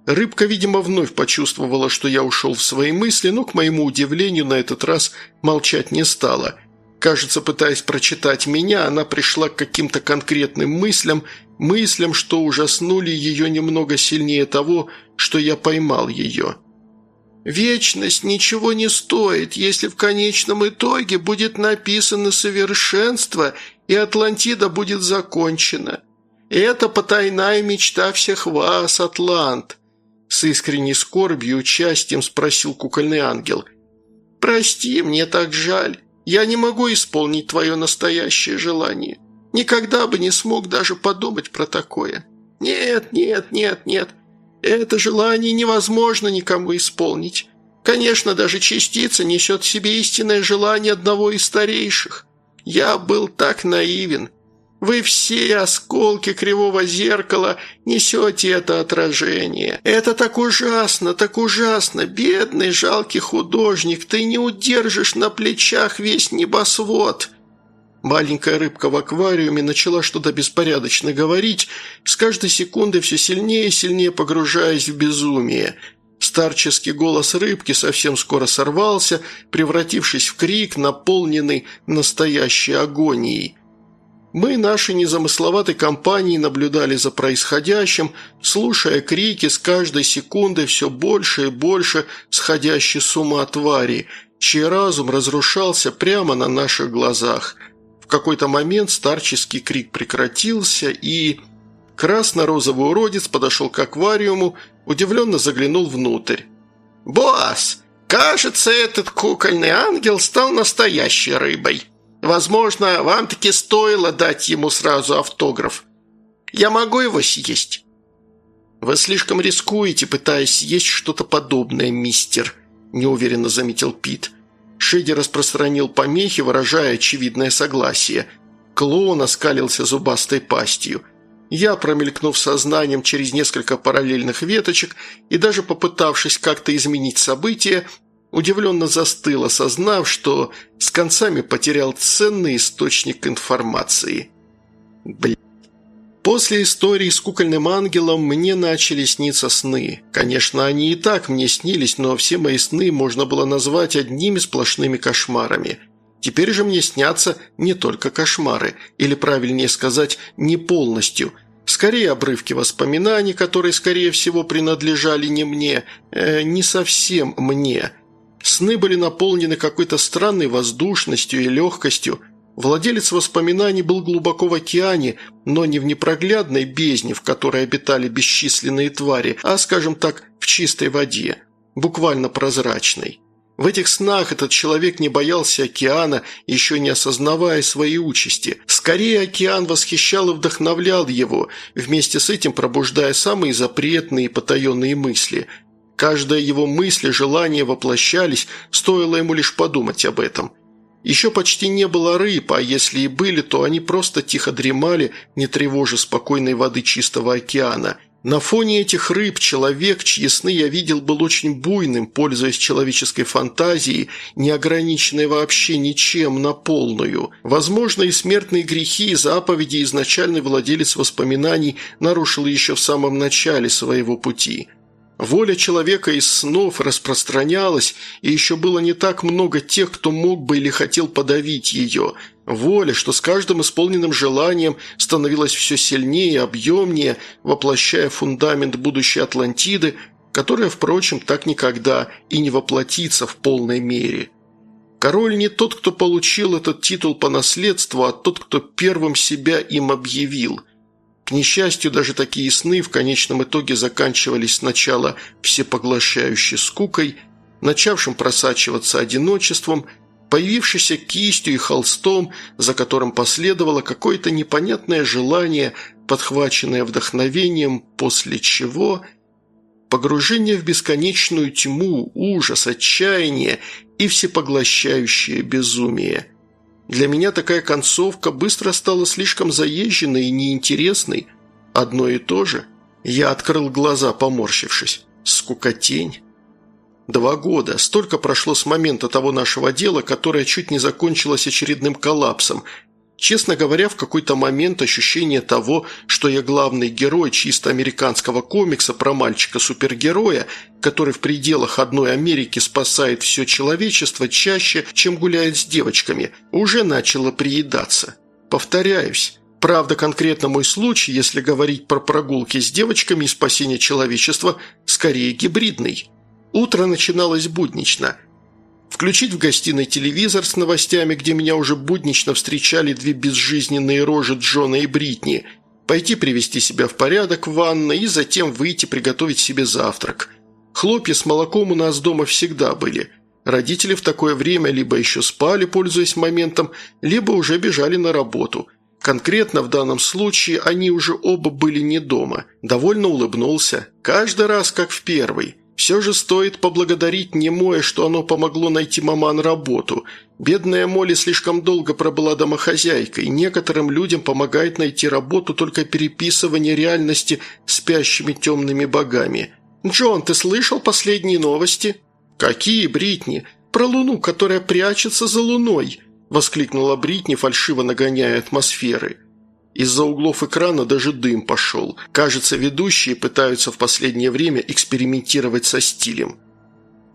Рыбка, видимо, вновь почувствовала, что я ушел в свои мысли, но, к моему удивлению, на этот раз молчать не стала. Кажется, пытаясь прочитать меня, она пришла к каким-то конкретным мыслям, мыслям, что ужаснули ее немного сильнее того, что я поймал ее. Вечность ничего не стоит, если в конечном итоге будет написано совершенство и Атлантида будет закончена. Это потайная мечта всех вас, Атлант!» С искренней скорбью и участием спросил кукольный ангел. «Прости, мне так жаль. Я не могу исполнить твое настоящее желание. Никогда бы не смог даже подумать про такое. Нет, нет, нет, нет. Это желание невозможно никому исполнить. Конечно, даже частица несет в себе истинное желание одного из старейших. Я был так наивен. Вы все осколки кривого зеркала несете это отражение. Это так ужасно, так ужасно. Бедный, жалкий художник, ты не удержишь на плечах весь небосвод». Маленькая рыбка в аквариуме начала что-то беспорядочно говорить, с каждой секундой все сильнее и сильнее погружаясь в безумие. Старческий голос рыбки совсем скоро сорвался, превратившись в крик, наполненный настоящей агонией. Мы нашей незамысловатой компанией наблюдали за происходящим, слушая крики с каждой секундой все больше и больше сходящей с ума твари, чей разум разрушался прямо на наших глазах – в какой-то момент старческий крик прекратился, и... Красно-розовый уродец подошел к аквариуму, удивленно заглянул внутрь. «Босс, кажется, этот кукольный ангел стал настоящей рыбой. Возможно, вам таки стоило дать ему сразу автограф. Я могу его съесть?» «Вы слишком рискуете, пытаясь съесть что-то подобное, мистер», – неуверенно заметил Пит. Шиди распространил помехи, выражая очевидное согласие. Клоун оскалился зубастой пастью. Я, промелькнув сознанием через несколько параллельных веточек и даже попытавшись как-то изменить события, удивленно застыл, осознав, что с концами потерял ценный источник информации. Блин. После истории с кукольным ангелом мне начали сниться сны. Конечно, они и так мне снились, но все мои сны можно было назвать одними сплошными кошмарами. Теперь же мне снятся не только кошмары, или правильнее сказать, не полностью. Скорее обрывки воспоминаний, которые, скорее всего, принадлежали не мне, э, не совсем мне. Сны были наполнены какой-то странной воздушностью и легкостью, Владелец воспоминаний был глубоко в океане, но не в непроглядной бездне, в которой обитали бесчисленные твари, а, скажем так, в чистой воде, буквально прозрачной. В этих снах этот человек не боялся океана, еще не осознавая своей участи. Скорее, океан восхищал и вдохновлял его, вместе с этим пробуждая самые запретные и потаенные мысли. Каждая его мысль и желание воплощались, стоило ему лишь подумать об этом. Еще почти не было рыб, а если и были, то они просто тихо дремали, не тревожа спокойной воды чистого океана. На фоне этих рыб человек, чьи сны я видел, был очень буйным, пользуясь человеческой фантазией, не ограниченной вообще ничем на полную. Возможно, и смертные грехи и заповеди изначальный владелец воспоминаний нарушил еще в самом начале своего пути – Воля человека из снов распространялась, и еще было не так много тех, кто мог бы или хотел подавить ее. Воля, что с каждым исполненным желанием становилась все сильнее и объемнее, воплощая фундамент будущей Атлантиды, которая, впрочем, так никогда и не воплотится в полной мере. Король не тот, кто получил этот титул по наследству, а тот, кто первым себя им объявил – к несчастью, даже такие сны в конечном итоге заканчивались сначала всепоглощающей скукой, начавшим просачиваться одиночеством, появившейся кистью и холстом, за которым последовало какое-то непонятное желание, подхваченное вдохновением, после чего погружение в бесконечную тьму, ужас, отчаяние и всепоглощающее безумие. Для меня такая концовка быстро стала слишком заезженной и неинтересной. Одно и то же. Я открыл глаза, поморщившись. Скукотень. Два года. Столько прошло с момента того нашего дела, которое чуть не закончилось очередным коллапсом. Честно говоря, в какой-то момент ощущение того, что я главный герой чисто американского комикса про мальчика-супергероя, который в пределах одной Америки спасает все человечество чаще, чем гуляет с девочками, уже начало приедаться. Повторяюсь. Правда, конкретно мой случай, если говорить про прогулки с девочками и спасение человечества, скорее гибридный. Утро начиналось буднично. Включить в гостиной телевизор с новостями, где меня уже буднично встречали две безжизненные рожи Джона и Бритни, пойти привести себя в порядок в ванной и затем выйти приготовить себе завтрак. Хлопья с молоком у нас дома всегда были. Родители в такое время либо еще спали, пользуясь моментом, либо уже бежали на работу. Конкретно в данном случае они уже оба были не дома. Довольно улыбнулся. Каждый раз, как в первый. Все же стоит поблагодарить немое, что оно помогло найти маман работу. Бедная Молли слишком долго пробыла домохозяйкой. Некоторым людям помогает найти работу только переписывание реальности спящими темными богами. «Джон, ты слышал последние новости?» «Какие, Бритни? Про Луну, которая прячется за Луной!» – воскликнула Бритни, фальшиво нагоняя атмосферы. Из-за углов экрана даже дым пошел. Кажется, ведущие пытаются в последнее время экспериментировать со стилем.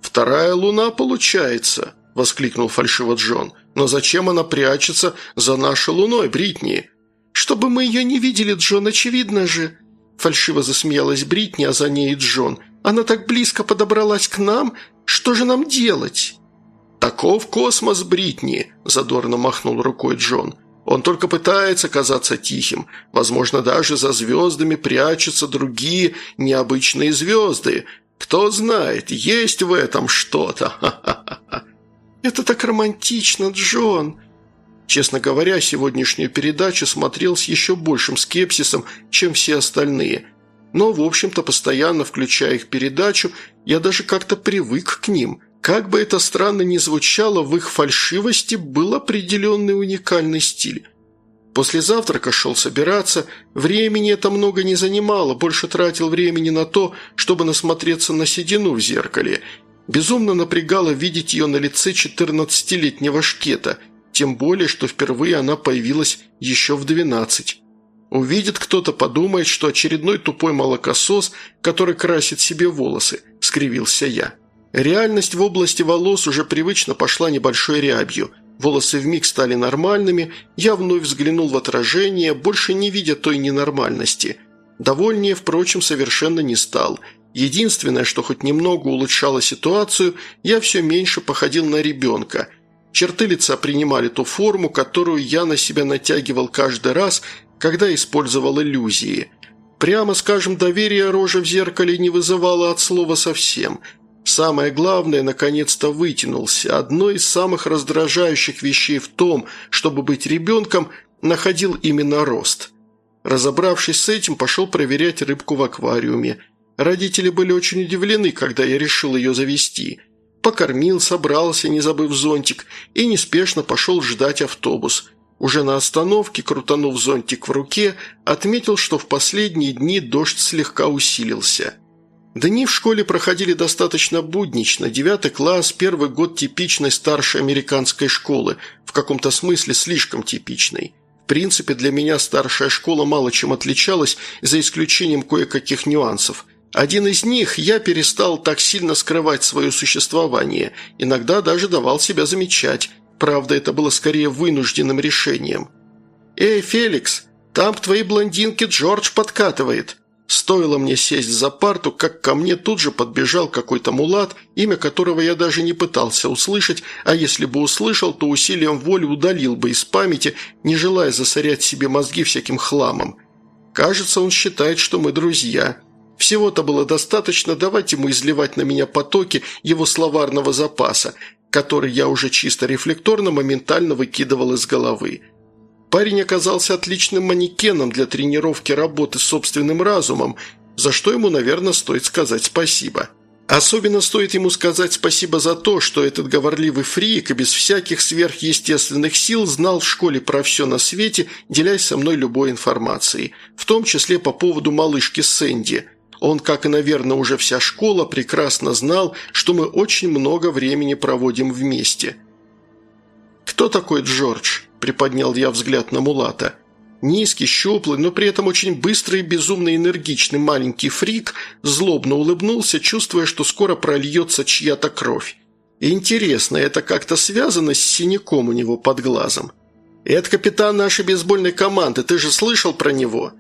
«Вторая луна получается», – воскликнул фальшиво Джон. «Но зачем она прячется за нашей луной, Бритни?» «Чтобы мы ее не видели, Джон, очевидно же». Фальшиво засмеялась Бритни, а за ней Джон. «Она так близко подобралась к нам. Что же нам делать?» «Таков космос, Бритни», – задорно махнул рукой Джон. Он только пытается казаться тихим. Возможно, даже за звездами прячутся другие необычные звезды. Кто знает, есть в этом что-то. Это так романтично, Джон. Честно говоря, сегодняшнюю передачу смотрел с еще большим скепсисом, чем все остальные. Но, в общем-то, постоянно включая их передачу, я даже как-то привык к ним – как бы это странно ни звучало, в их фальшивости был определенный уникальный стиль. После завтрака шел собираться, времени это много не занимало, больше тратил времени на то, чтобы насмотреться на седину в зеркале. Безумно напрягало видеть ее на лице 14-летнего шкета, тем более, что впервые она появилась еще в 12. Увидит кто-то, подумает, что очередной тупой молокосос, который красит себе волосы, скривился я. Реальность в области волос уже привычно пошла небольшой рябью. Волосы вмиг стали нормальными, я вновь взглянул в отражение, больше не видя той ненормальности. Довольнее, впрочем, совершенно не стал. Единственное, что хоть немного улучшало ситуацию, я все меньше походил на ребенка. Черты лица принимали ту форму, которую я на себя натягивал каждый раз, когда использовал иллюзии. Прямо скажем, доверие рожи в зеркале не вызывало от слова совсем – Самое главное, наконец-то вытянулся. Одно из самых раздражающих вещей в том, чтобы быть ребенком, находил именно рост. Разобравшись с этим, пошел проверять рыбку в аквариуме. Родители были очень удивлены, когда я решил ее завести. Покормил, собрался, не забыв зонтик, и неспешно пошел ждать автобус. Уже на остановке, крутанув зонтик в руке, отметил, что в последние дни дождь слегка усилился. Дни в школе проходили достаточно буднично. Девятый класс, первый год типичной старшей американской школы, в каком-то смысле слишком типичной. В принципе, для меня старшая школа мало чем отличалась, за исключением кое-каких нюансов. Один из них – я перестал так сильно скрывать свое существование, иногда даже давал себя замечать. Правда, это было скорее вынужденным решением. «Эй, Феликс, там к твоей блондинке Джордж подкатывает», Стоило мне сесть за парту, как ко мне тут же подбежал какой-то мулат, имя которого я даже не пытался услышать, а если бы услышал, то усилием воли удалил бы из памяти, не желая засорять себе мозги всяким хламом. Кажется, он считает, что мы друзья. Всего-то было достаточно давать ему изливать на меня потоки его словарного запаса. который я уже чисто рефлекторно моментально выкидывал из головы. Парень оказался отличным манекеном для тренировки работы с собственным разумом, за что ему, наверное, стоит сказать спасибо. Особенно стоит ему сказать спасибо за то, что этот говорливый фрик и без всяких сверхъестественных сил знал в школе про все на свете, делясь со мной любой информацией, в том числе по поводу малышки Сэнди. Он, как и, наверное, уже вся школа, прекрасно знал, что мы очень много времени проводим вместе. «Кто такой Джордж?» – приподнял я взгляд на Мулата – Низкий, щуплый, но при этом очень быстрый и безумно энергичный маленький фрик злобно улыбнулся, чувствуя, что скоро прольется чья-то кровь. интересно, это как-то связано с синяком у него под глазом. «Это капитан нашей бейсбольной команды, ты же слышал про него?»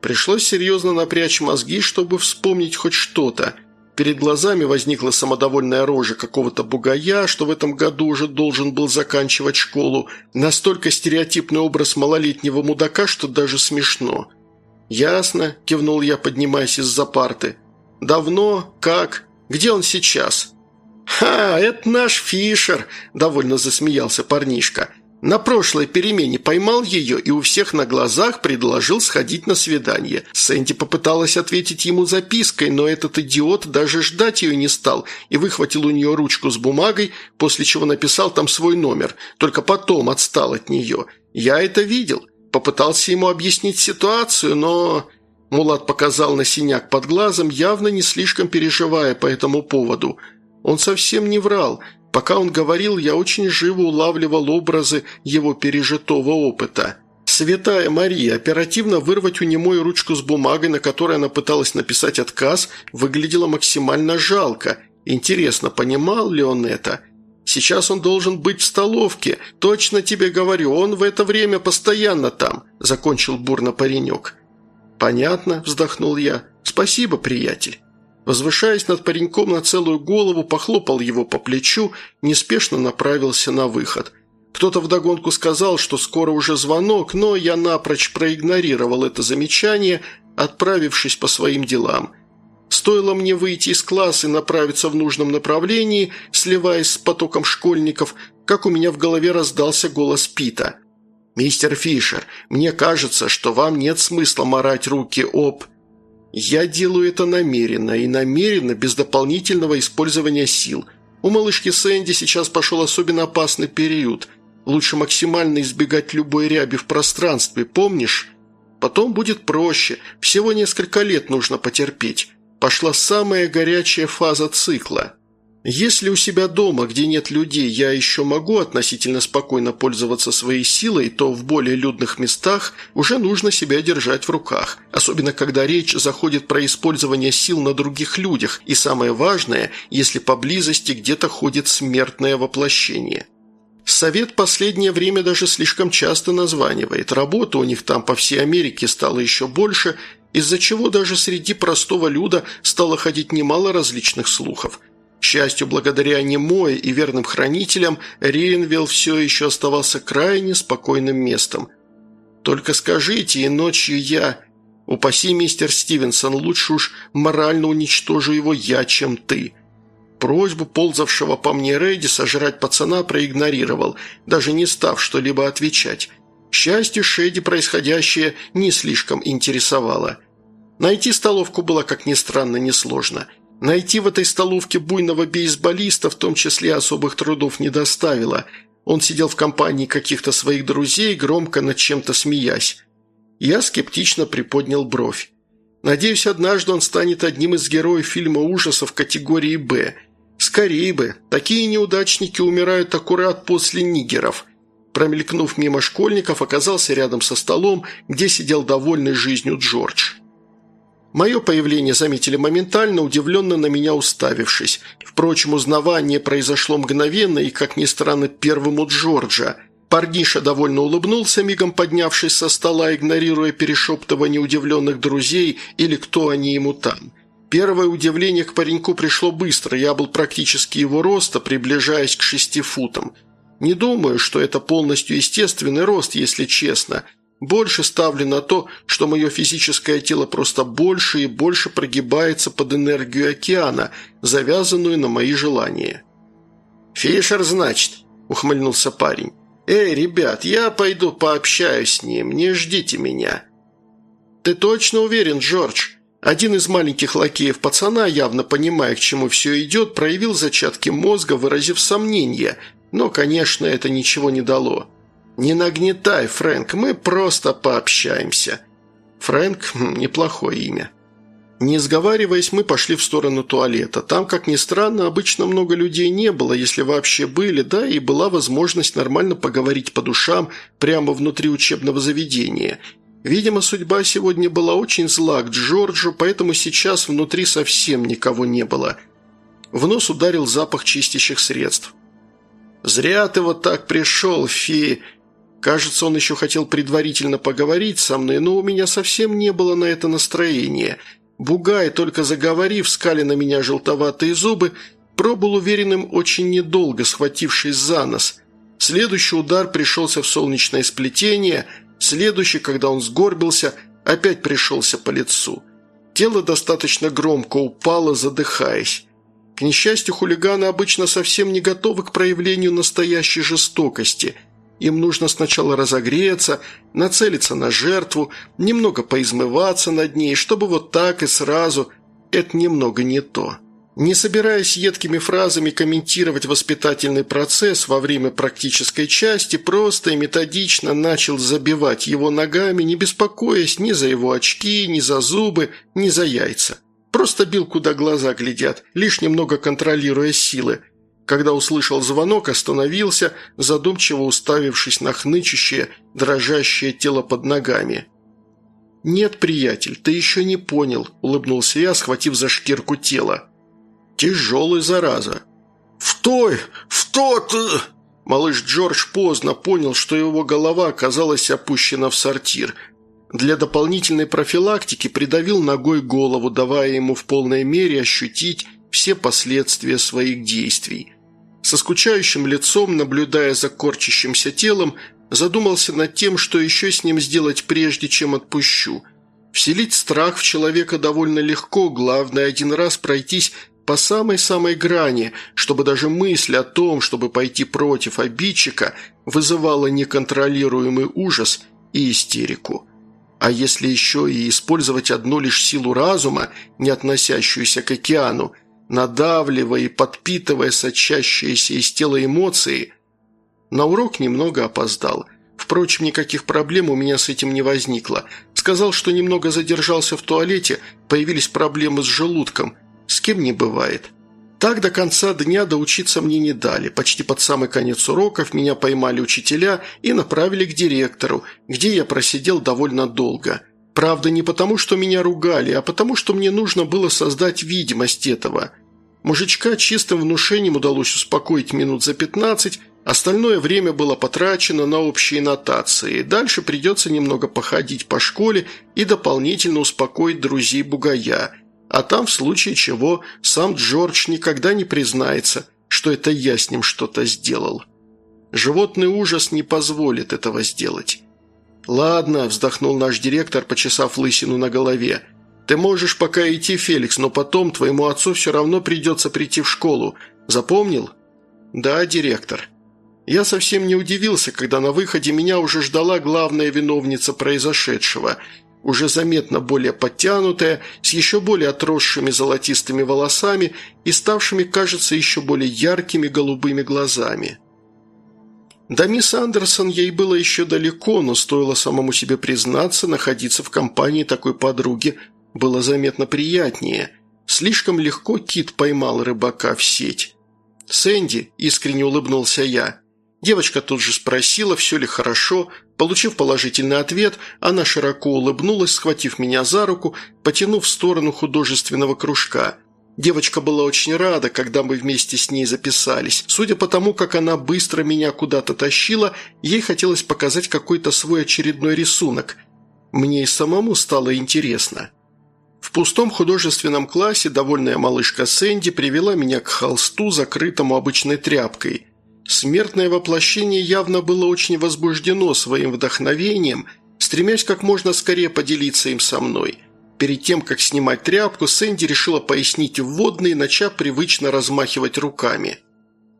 Пришлось серьезно напрячь мозги, чтобы вспомнить хоть что-то. Перед глазами возникла самодовольная рожа какого-то бугая, что в этом году уже должен был заканчивать школу. Настолько стереотипный образ малолетнего мудака, что даже смешно. «Ясно», – кивнул я, поднимаясь из-за парты. «Давно? Как? Где он сейчас?» «Ха, это наш Фишер», – довольно засмеялся парнишка. На прошлой перемене поймал ее и у всех на глазах предложил сходить на свидание. Сэнди попыталась ответить ему запиской, но этот идиот даже ждать ее не стал и выхватил у нее ручку с бумагой, после чего написал там свой номер, только потом отстал от нее. Я это видел. Попытался ему объяснить ситуацию, но... Мулат показал на синяк под глазом, явно не слишком переживая по этому поводу. Он совсем не врал – Пока он говорил, я очень живо улавливал образы его пережитого опыта. Святая Мария, оперативно вырвать у немой ручку с бумагой, на которой она пыталась написать отказ, выглядело максимально жалко. Интересно, понимал ли он это? Сейчас он должен быть в столовке. Точно тебе говорю, он в это время постоянно там», – закончил бурно паренек. «Понятно», – вздохнул я. «Спасибо, приятель». Возвышаясь над пареньком на целую голову, похлопал его по плечу, неспешно направился на выход. Кто-то вдогонку сказал, что скоро уже звонок, но я напрочь проигнорировал это замечание, отправившись по своим делам. Стоило мне выйти из класса и направиться в нужном направлении, сливаясь с потоком школьников, как у меня в голове раздался голос Пита. «Мистер Фишер, мне кажется, что вам нет смысла морать руки об...» Я делаю это намеренно и намеренно, без дополнительного использования сил. У малышки Сэнди сейчас пошел особенно опасный период. Лучше максимально избегать любой ряби в пространстве, помнишь? Потом будет проще, всего несколько лет нужно потерпеть. Пошла самая горячая фаза цикла. Если у себя дома, где нет людей, я еще могу относительно спокойно пользоваться своей силой, то в более людных местах уже нужно себя держать в руках. Особенно, когда речь заходит про использование сил на других людях. И самое важное, если поблизости где-то ходит смертное воплощение. Совет последнее время даже слишком часто названивает. Работа у них там по всей Америке стала еще больше, из-за чего даже среди простого люда стало ходить немало различных слухов – к счастью, благодаря Немое и верным хранителям, Рейнвилл все еще оставался крайне спокойным местом. «Только скажите, и ночью я...» «Упаси, мистер Стивенсон, лучше уж морально уничтожу его я, чем ты». Просьбу ползавшего по мне Рейди сожрать пацана проигнорировал, даже не став что-либо отвечать. К счастью, Шеди происходящее не слишком интересовало. Найти столовку было, как ни странно, несложно – Найти в этой столовке буйного бейсболиста в том числе особых трудов не доставило. Он сидел в компании каких-то своих друзей, громко над чем-то смеясь. Я скептично приподнял бровь. Надеюсь, однажды он станет одним из героев фильма ужасов категории «Б». Скорее бы. Такие неудачники умирают аккурат после нигеров. Промелькнув мимо школьников, оказался рядом со столом, где сидел довольный жизнью Джордж. Мое появление заметили моментально, удивленно на меня уставившись. Впрочем, узнавание произошло мгновенно и, как ни странно, первым у Джорджа. Парниша довольно улыбнулся, мигом поднявшись со стола, игнорируя перешептывание удивленных друзей или кто они ему там. Первое удивление к пареньку пришло быстро, я был практически его роста, приближаясь к шести футам. Не думаю, что это полностью естественный рост, если честно – больше ставлю на то, что мое физическое тело просто больше и больше прогибается под энергию океана, завязанную на мои желания. «Фишер, значит?» – ухмыльнулся парень. «Эй, ребят, я пойду пообщаюсь с ним, не ждите меня». «Ты точно уверен, Джордж?» Один из маленьких лакеев пацана, явно понимая, к чему все идет, проявил зачатки мозга, выразив сомнение, но, конечно, это ничего не дало. «Не нагнетай, Фрэнк, мы просто пообщаемся». Фрэнк – неплохое имя. Не сговариваясь, мы пошли в сторону туалета. Там, как ни странно, обычно много людей не было, если вообще были, да, и была возможность нормально поговорить по душам прямо внутри учебного заведения – Видимо, судьба сегодня была очень зла к Джорджу, поэтому сейчас внутри совсем никого не было. В нос ударил запах чистящих средств. «Зря ты вот так пришел, Фи!» Кажется, он еще хотел предварительно поговорить со мной, но у меня совсем не было на это настроения. Бугай, только заговорив, скали на меня желтоватые зубы, пробыл уверенным очень недолго, схватившись за нос. Следующий удар пришелся в солнечное сплетение – Следующий, когда он сгорбился, опять пришелся по лицу. Тело достаточно громко упало, задыхаясь. К несчастью, хулиганы обычно совсем не готовы к проявлению настоящей жестокости. Им нужно сначала разогреться, нацелиться на жертву, немного поизмываться над ней, чтобы вот так и сразу. Это немного не то. Не собираясь едкими фразами комментировать воспитательный процесс во время практической части, просто и методично начал забивать его ногами, не беспокоясь ни за его очки, ни за зубы, ни за яйца. Просто бил, куда глаза глядят, лишь немного контролируя силы. Когда услышал звонок, остановился, задумчиво уставившись на хнычущее, дрожащее тело под ногами. «Нет, приятель, ты еще не понял», – улыбнулся я, схватив за шкирку тела. Тяжелый, зараза. «Что? Что ты?» Малыш Джордж поздно понял, что его голова оказалась опущена в сортир. Для дополнительной профилактики придавил ногой голову, давая ему в полной мере ощутить все последствия своих действий. Со скучающим лицом, наблюдая за корчащимся телом, задумался над тем, что еще с ним сделать прежде, чем отпущу. Вселить страх в человека довольно легко, главное один раз пройтись по самой-самой грани, чтобы даже мысль о том, чтобы пойти против обидчика, вызывала неконтролируемый ужас и истерику. А если еще и использовать одну лишь силу разума, не относящуюся к океану, надавливая и подпитывая сочащиеся из тела эмоции, на урок немного опоздал. Впрочем, никаких проблем у меня с этим не возникло. Сказал, что немного задержался в туалете, появились проблемы с желудком – с кем не бывает. Так до конца дня доучиться мне не дали. Почти под самый конец уроков меня поймали учителя и направили к директору, где я просидел довольно долго. Правда, не потому, что меня ругали, а потому, что мне нужно было создать видимость этого. Мужичка чистым внушением удалось успокоить минут за пятнадцать, остальное время было потрачено на общие нотации. Дальше придется немного походить по школе и дополнительно успокоить друзей Бугая – а там, в случае чего, сам Джордж никогда не признается, что это я с ним что-то сделал. Животный ужас не позволит этого сделать. «Ладно», – вздохнул наш директор, почесав лысину на голове. «Ты можешь пока идти, Феликс, но потом твоему отцу все равно придется прийти в школу. Запомнил?» «Да, директор». Я совсем не удивился, когда на выходе меня уже ждала главная виновница произошедшего – уже заметно более подтянутая, с еще более отросшими золотистыми волосами и ставшими, кажется, еще более яркими голубыми глазами. До мисс Андерсон ей было еще далеко, но стоило самому себе признаться, находиться в компании такой подруги было заметно приятнее. Слишком легко Кит поймал рыбака в сеть. «Сэнди», – искренне улыбнулся я, Девочка тут же спросила, все ли хорошо. Получив положительный ответ, она широко улыбнулась, схватив меня за руку, потянув в сторону художественного кружка. Девочка была очень рада, когда мы вместе с ней записались. Судя по тому, как она быстро меня куда-то тащила, ей хотелось показать какой-то свой очередной рисунок. Мне и самому стало интересно. В пустом художественном классе довольная малышка Сэнди привела меня к холсту, закрытому обычной тряпкой – Смертное воплощение явно было очень возбуждено своим вдохновением, стремясь как можно скорее поделиться им со мной. Перед тем, как снимать тряпку, Сэнди решила пояснить вводные, начав привычно размахивать руками.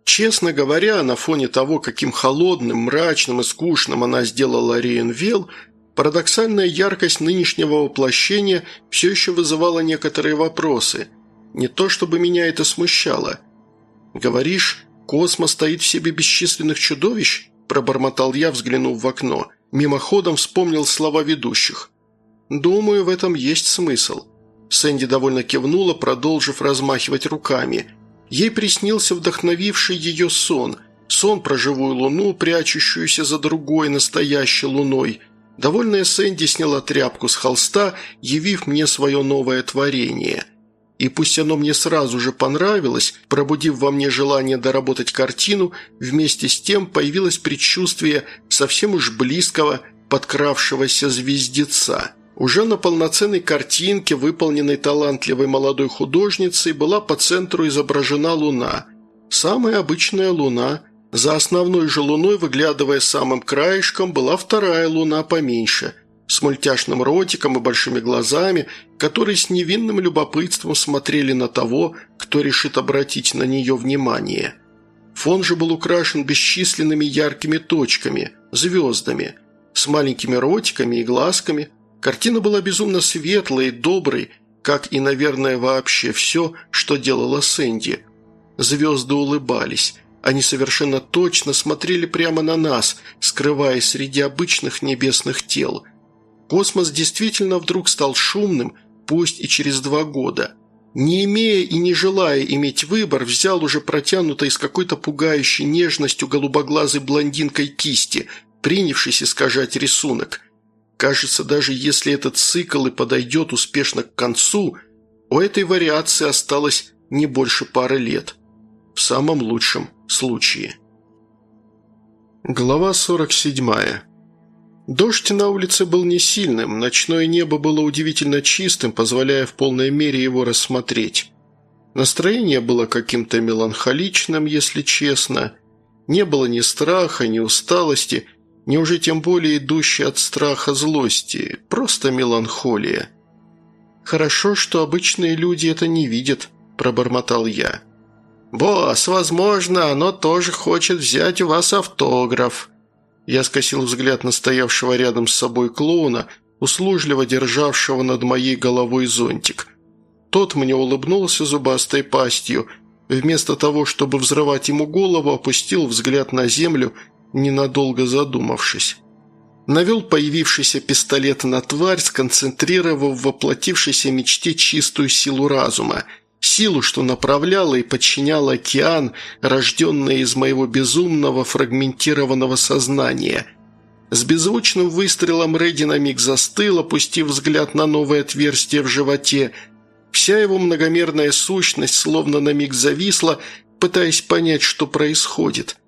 Честно говоря, на фоне того, каким холодным, мрачным и скучным она сделала Риенвелл, парадоксальная яркость нынешнего воплощения все еще вызывала некоторые вопросы. Не то чтобы меня это смущало. «Говоришь, космос стоит в себе бесчисленных чудовищ?» – пробормотал я, взглянув в окно. Мимоходом вспомнил слова ведущих. «Думаю, в этом есть смысл». Сэнди довольно кивнула, продолжив размахивать руками – Ей приснился вдохновивший ее сон. Сон про живую луну, прячущуюся за другой настоящей луной. Довольная Сэнди сняла тряпку с холста, явив мне свое новое творение. И пусть оно мне сразу же понравилось, пробудив во мне желание доработать картину, вместе с тем появилось предчувствие совсем уж близкого, подкравшегося звездеца – уже на полноценной картинке, выполненной талантливой молодой художницей, была по центру изображена луна. Самая обычная луна. За основной же луной, выглядывая самым краешком, была вторая луна поменьше, с мультяшным ротиком и большими глазами, которые с невинным любопытством смотрели на того, кто решит обратить на нее внимание. Фон же был украшен бесчисленными яркими точками, звездами, с маленькими ротиками и глазками – Картина была безумно светлой и доброй, как и, наверное, вообще все, что делала Сэнди. Звезды улыбались. Они совершенно точно смотрели прямо на нас, скрываясь среди обычных небесных тел. Космос действительно вдруг стал шумным, пусть и через два года. Не имея и не желая иметь выбор, взял уже протянутой с какой-то пугающей нежностью голубоглазой блондинкой кисти, принявшись искажать рисунок. Кажется, даже если этот цикл и подойдет успешно к концу, у этой вариации осталось не больше пары лет. В самом лучшем случае. Глава 47. Дождь на улице был не сильным, ночное небо было удивительно чистым, позволяя в полной мере его рассмотреть. Настроение было каким-то меланхоличным, если честно. Не было ни страха, ни усталости, не уже тем более идущей от страха злости, просто меланхолия. «Хорошо, что обычные люди это не видят», – пробормотал я. «Босс, возможно, оно тоже хочет взять у вас автограф». Я скосил взгляд на стоявшего рядом с собой клоуна, услужливо державшего над моей головой зонтик. Тот мне улыбнулся зубастой пастью. Вместо того, чтобы взрывать ему голову, опустил взгляд на землю ненадолго задумавшись. Навел появившийся пистолет на тварь, сконцентрировав в воплотившейся мечте чистую силу разума, силу, что направляла и подчиняла океан, рожденный из моего безумного фрагментированного сознания. С беззвучным выстрелом Рэдди на миг застыл, опустив взгляд на новое отверстие в животе. Вся его многомерная сущность словно на миг зависла, пытаясь понять, что происходит –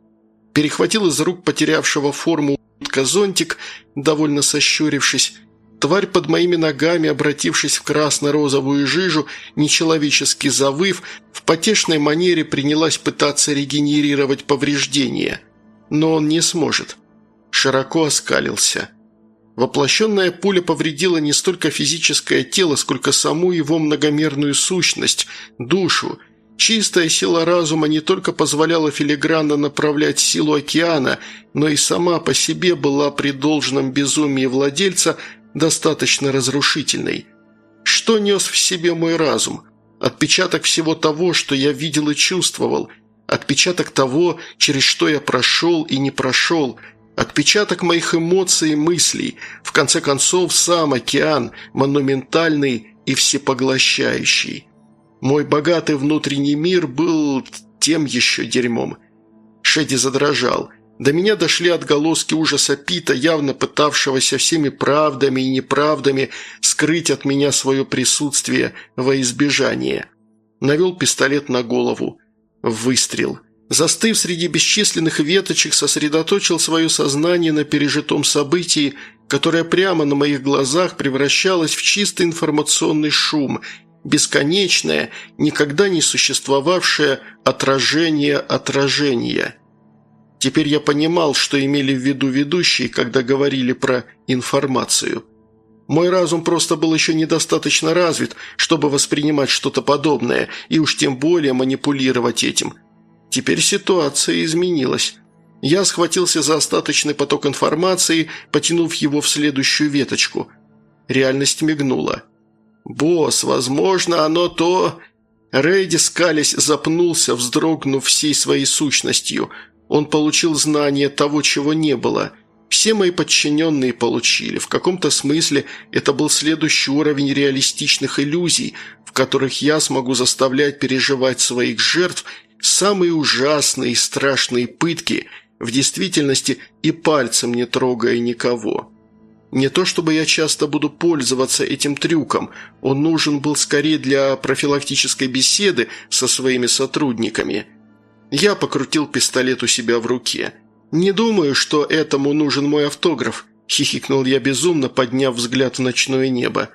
перехватил из рук потерявшего форму утка зонтик, довольно сощурившись. Тварь под моими ногами, обратившись в красно-розовую жижу, нечеловечески завыв, в потешной манере принялась пытаться регенерировать повреждения. Но он не сможет. Широко оскалился. Воплощенная пуля повредила не столько физическое тело, сколько саму его многомерную сущность, душу, Чистая сила разума не только позволяла филигранно направлять силу океана, но и сама по себе была при должном безумии владельца достаточно разрушительной. Что нес в себе мой разум? Отпечаток всего того, что я видел и чувствовал. Отпечаток того, через что я прошел и не прошел. Отпечаток моих эмоций и мыслей. В конце концов, сам океан, монументальный и всепоглощающий. Мой богатый внутренний мир был тем еще дерьмом. Шеди задрожал. До меня дошли отголоски ужаса Пита, явно пытавшегося всеми правдами и неправдами скрыть от меня свое присутствие во избежание. Навел пистолет на голову. Выстрел. Застыв среди бесчисленных веточек, сосредоточил свое сознание на пережитом событии, которое прямо на моих глазах превращалось в чистый информационный шум – бесконечное, никогда не существовавшее отражение отражения. Теперь я понимал, что имели в виду ведущие, когда говорили про информацию. Мой разум просто был еще недостаточно развит, чтобы воспринимать что-то подобное, и уж тем более манипулировать этим. Теперь ситуация изменилась. Я схватился за остаточный поток информации, потянув его в следующую веточку. Реальность мигнула. «Босс, возможно, оно то...» Рейди, скались, запнулся, вздрогнув всей своей сущностью. Он получил знание того, чего не было. Все мои подчиненные получили. В каком-то смысле это был следующий уровень реалистичных иллюзий, в которых я смогу заставлять переживать своих жертв самые ужасные и страшные пытки, в действительности и пальцем не трогая никого. Не то чтобы я часто буду пользоваться этим трюком, он нужен был скорее для профилактической беседы со своими сотрудниками. Я покрутил пистолет у себя в руке. «Не думаю, что этому нужен мой автограф», – хихикнул я безумно, подняв взгляд в ночное небо.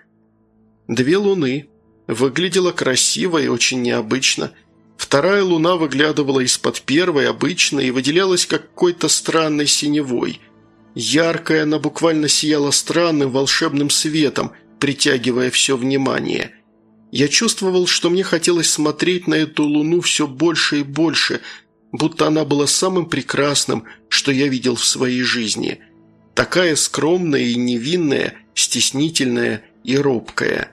Две луны. Выглядело красиво и очень необычно. Вторая луна выглядывала из-под первой, обычной, и выделялась какой-то странной синевой – Яркая она буквально сияла странным волшебным светом, притягивая все внимание. Я чувствовал, что мне хотелось смотреть на эту луну все больше и больше, будто она была самым прекрасным, что я видел в своей жизни. Такая скромная и невинная, стеснительная и робкая.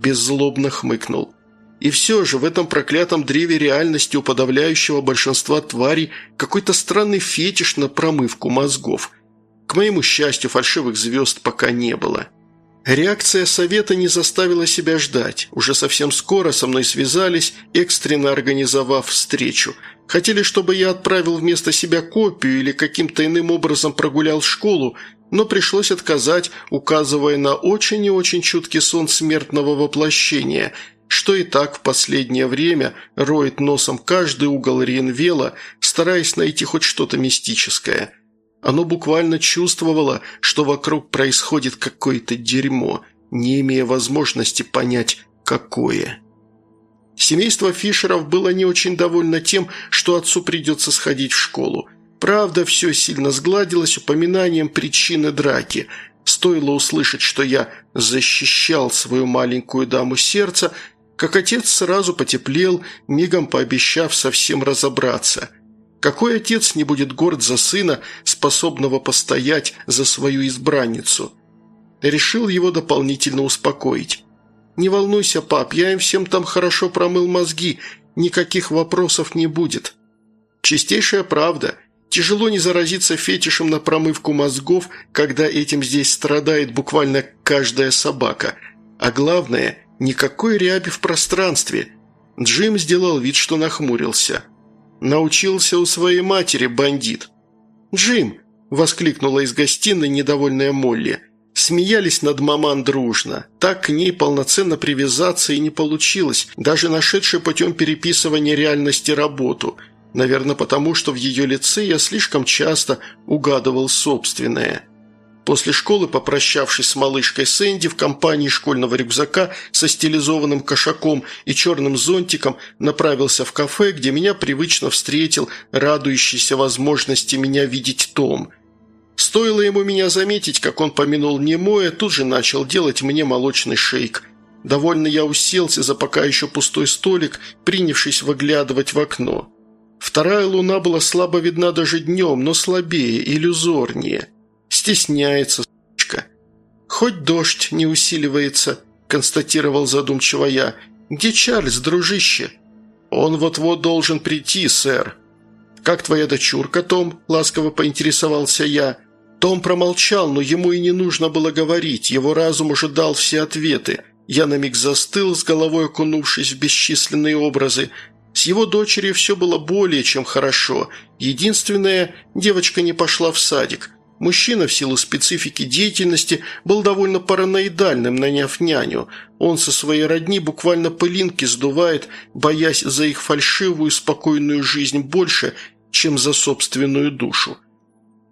Беззлобно хмыкнул. И все же в этом проклятом древе реальности у подавляющего большинства тварей какой-то странный фетиш на промывку мозгов – к моему счастью, фальшивых звезд пока не было. Реакция совета не заставила себя ждать. Уже совсем скоро со мной связались, экстренно организовав встречу. Хотели, чтобы я отправил вместо себя копию или каким-то иным образом прогулял школу, но пришлось отказать, указывая на очень и очень чуткий сон смертного воплощения, что и так в последнее время роет носом каждый угол Ренвела, стараясь найти хоть что-то мистическое – оно буквально чувствовало, что вокруг происходит какое-то дерьмо, не имея возможности понять, какое. Семейство Фишеров было не очень довольно тем, что отцу придется сходить в школу. Правда, все сильно сгладилось упоминанием причины драки. Стоило услышать, что я защищал свою маленькую даму сердца, как отец сразу потеплел, мигом пообещав совсем разобраться – какой отец не будет горд за сына, способного постоять за свою избранницу? Решил его дополнительно успокоить. «Не волнуйся, пап, я им всем там хорошо промыл мозги, никаких вопросов не будет». Чистейшая правда. Тяжело не заразиться фетишем на промывку мозгов, когда этим здесь страдает буквально каждая собака. А главное, никакой ряби в пространстве. Джим сделал вид, что нахмурился – «Научился у своей матери, бандит!» «Джим!» – воскликнула из гостиной недовольная Молли. Смеялись над маман дружно. Так к ней полноценно привязаться и не получилось, даже нашедший путем переписывания реальности работу. Наверное, потому что в ее лице я слишком часто угадывал собственное. После школы, попрощавшись с малышкой Сэнди в компании школьного рюкзака со стилизованным кошаком и черным зонтиком, направился в кафе, где меня привычно встретил радующийся возможности меня видеть Том. Стоило ему меня заметить, как он помянул немое, тут же начал делать мне молочный шейк. Довольно я уселся за пока еще пустой столик, принявшись выглядывать в окно. Вторая луна была слабо видна даже днем, но слабее, иллюзорнее. Стесняется, сучка. Хоть дождь не усиливается, констатировал задумчиво я. Где Чарльз, дружище? Он вот-вот должен прийти, сэр. Как твоя дочурка, Том? Ласково поинтересовался я. Том промолчал, но ему и не нужно было говорить, его разум уже дал все ответы. Я на миг застыл, с головой окунувшись в бесчисленные образы. С его дочерью все было более чем хорошо. Единственное, девочка не пошла в садик. Мужчина в силу специфики деятельности был довольно параноидальным, наняв няню. Он со своей родни буквально пылинки сдувает, боясь за их фальшивую спокойную жизнь больше, чем за собственную душу.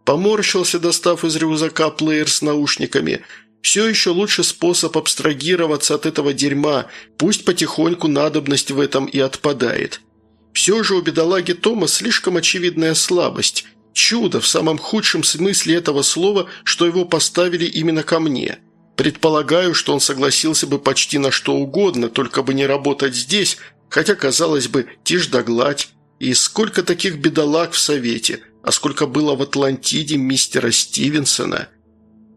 Поморщился, достав из рюкзака плеер с наушниками. Все еще лучший способ абстрагироваться от этого дерьма, пусть потихоньку надобность в этом и отпадает. Все же у бедолаги Тома слишком очевидная слабость – Чудо в самом худшем смысле этого слова, что его поставили именно ко мне. Предполагаю, что он согласился бы почти на что угодно, только бы не работать здесь, хотя, казалось бы, тишь да гладь. И сколько таких бедолаг в Совете, а сколько было в Атлантиде мистера Стивенсона.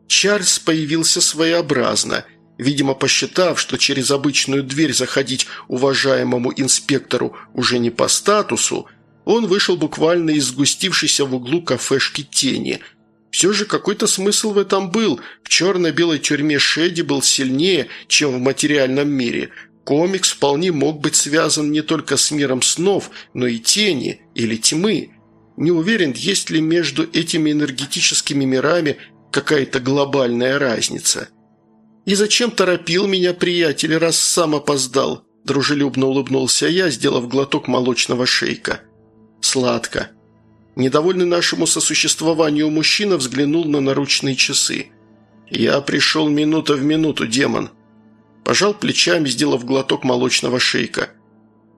Чарльз появился своеобразно, видимо, посчитав, что через обычную дверь заходить уважаемому инспектору уже не по статусу, он вышел буквально из сгустившейся в углу кафешки тени. Все же какой-то смысл в этом был. В черно-белой тюрьме Шеди был сильнее, чем в материальном мире – Комикс вполне мог быть связан не только с миром снов, но и тени или тьмы. Не уверен, есть ли между этими энергетическими мирами какая-то глобальная разница. «И зачем торопил меня приятель, раз сам опоздал?» Дружелюбно улыбнулся я, сделав глоток молочного шейка. «Сладко». Недовольный нашему сосуществованию мужчина взглянул на наручные часы. «Я пришел минута в минуту, демон», Пожал плечами, сделав глоток молочного шейка.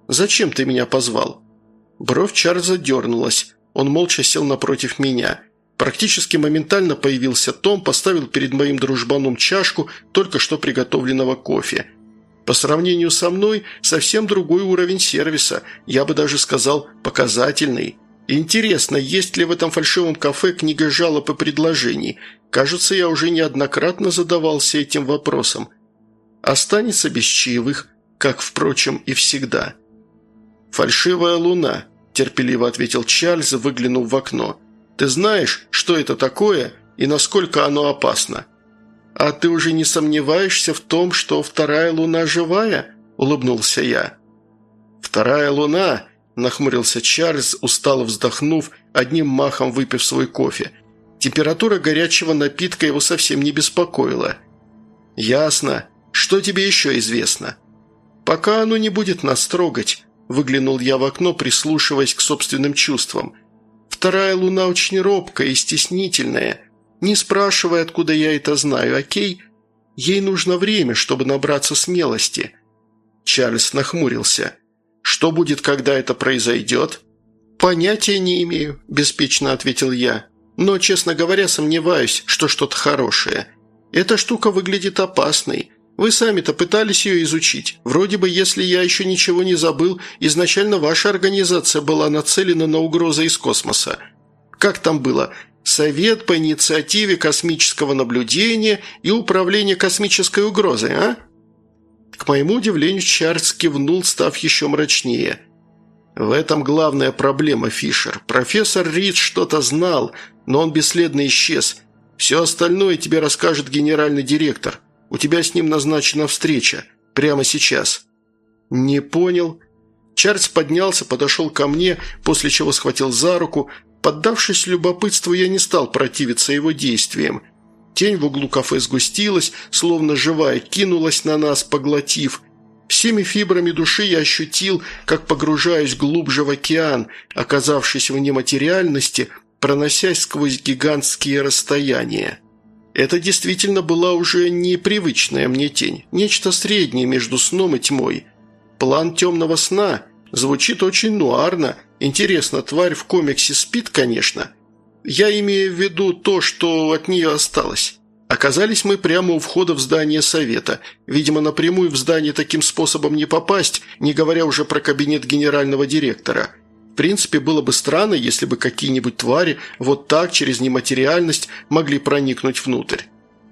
«Зачем ты меня позвал?» Бровь Чарльза дернулась. Он молча сел напротив меня. Практически моментально появился Том, поставил перед моим дружбаном чашку только что приготовленного кофе. По сравнению со мной, совсем другой уровень сервиса, я бы даже сказал, показательный. Интересно, есть ли в этом фальшивом кафе книга жалоб и предложений? Кажется, я уже неоднократно задавался этим вопросом – Останется без чаевых, как, впрочем, и всегда. «Фальшивая луна», – терпеливо ответил Чарльз, выглянув в окно. «Ты знаешь, что это такое и насколько оно опасно?» «А ты уже не сомневаешься в том, что вторая луна живая?» – улыбнулся я. «Вторая луна», – нахмурился Чарльз, устало вздохнув, одним махом выпив свой кофе. Температура горячего напитка его совсем не беспокоила. «Ясно. Что тебе еще известно?» «Пока оно не будет нас трогать», – выглянул я в окно, прислушиваясь к собственным чувствам. «Вторая луна очень робкая и стеснительная. Не спрашивай, откуда я это знаю, окей? Ей нужно время, чтобы набраться смелости». Чарльз нахмурился. «Что будет, когда это произойдет?» «Понятия не имею», – беспечно ответил я. «Но, честно говоря, сомневаюсь, что что-то хорошее. Эта штука выглядит опасной. Вы сами-то пытались ее изучить. Вроде бы, если я еще ничего не забыл, изначально ваша организация была нацелена на угрозы из космоса. Как там было? Совет по инициативе космического наблюдения и управления космической угрозой, а? К моему удивлению, Чарльз кивнул, став еще мрачнее. В этом главная проблема, Фишер. Профессор Рид что-то знал, но он бесследно исчез. Все остальное тебе расскажет генеральный директор. У тебя с ним назначена встреча. Прямо сейчас». «Не понял». Чарльз поднялся, подошел ко мне, после чего схватил за руку. Поддавшись любопытству, я не стал противиться его действиям. Тень в углу кафе сгустилась, словно живая, кинулась на нас, поглотив. Всеми фибрами души я ощутил, как погружаюсь глубже в океан, оказавшись в нематериальности, проносясь сквозь гигантские расстояния. Это действительно была уже непривычная мне тень, нечто среднее между сном и тьмой. План темного сна звучит очень нуарно. Интересно, тварь в комиксе спит, конечно. Я имею в виду то, что от нее осталось. Оказались мы прямо у входа в здание совета. Видимо, напрямую в здание таким способом не попасть, не говоря уже про кабинет генерального директора – в принципе, было бы странно, если бы какие-нибудь твари вот так через нематериальность могли проникнуть внутрь.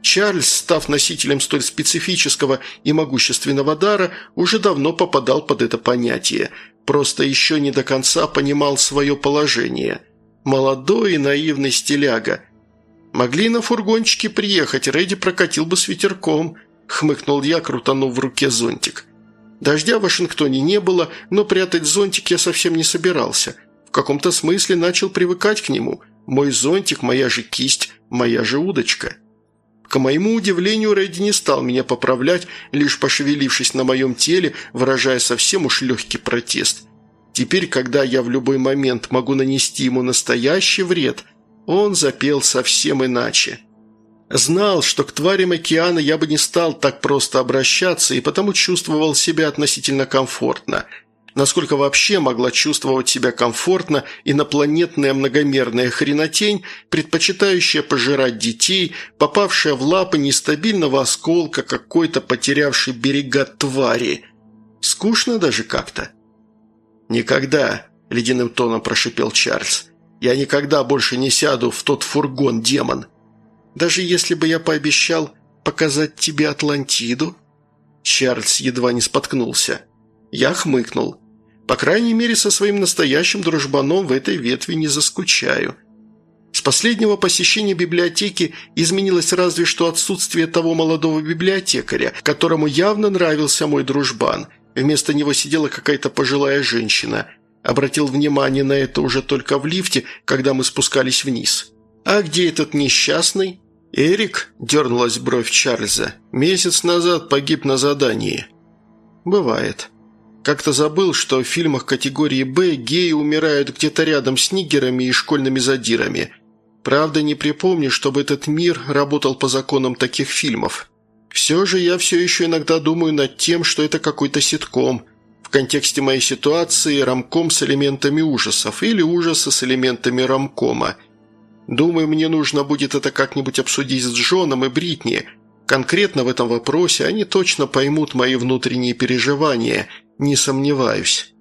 Чарльз, став носителем столь специфического и могущественного дара, уже давно попадал под это понятие, просто еще не до конца понимал свое положение. Молодой и наивный стиляга. «Могли на фургончике приехать, Рэдди прокатил бы с ветерком», – хмыкнул я, крутанув в руке зонтик. Дождя в Вашингтоне не было, но прятать зонтик я совсем не собирался. В каком-то смысле начал привыкать к нему. Мой зонтик, моя же кисть, моя же удочка. К моему удивлению, Рэдди не стал меня поправлять, лишь пошевелившись на моем теле, выражая совсем уж легкий протест. Теперь, когда я в любой момент могу нанести ему настоящий вред, он запел совсем иначе. Знал, что к тварям океана я бы не стал так просто обращаться и потому чувствовал себя относительно комфортно. Насколько вообще могла чувствовать себя комфортно инопланетная многомерная хренотень, предпочитающая пожирать детей, попавшая в лапы нестабильного осколка какой-то потерявшей берега твари. Скучно даже как-то. «Никогда», – ледяным тоном прошипел Чарльз. «Я никогда больше не сяду в тот фургон, демон!» «Даже если бы я пообещал показать тебе Атлантиду?» Чарльз едва не споткнулся. Я хмыкнул. По крайней мере, со своим настоящим дружбаном в этой ветви не заскучаю. С последнего посещения библиотеки изменилось разве что отсутствие того молодого библиотекаря, которому явно нравился мой дружбан. Вместо него сидела какая-то пожилая женщина. Обратил внимание на это уже только в лифте, когда мы спускались вниз. «А где этот несчастный?» «Эрик?» – дернулась бровь Чарльза. «Месяц назад погиб на задании». «Бывает». Как-то забыл, что в фильмах категории «Б» геи умирают где-то рядом с нигерами и школьными задирами. Правда, не припомню, чтобы этот мир работал по законам таких фильмов. Все же я все еще иногда думаю над тем, что это какой-то ситком. В контексте моей ситуации рамком с элементами ужасов или ужасы с элементами рамкома – Думаю, мне нужно будет это как-нибудь обсудить с Джоном и Бритни. Конкретно в этом вопросе они точно поймут мои внутренние переживания, не сомневаюсь.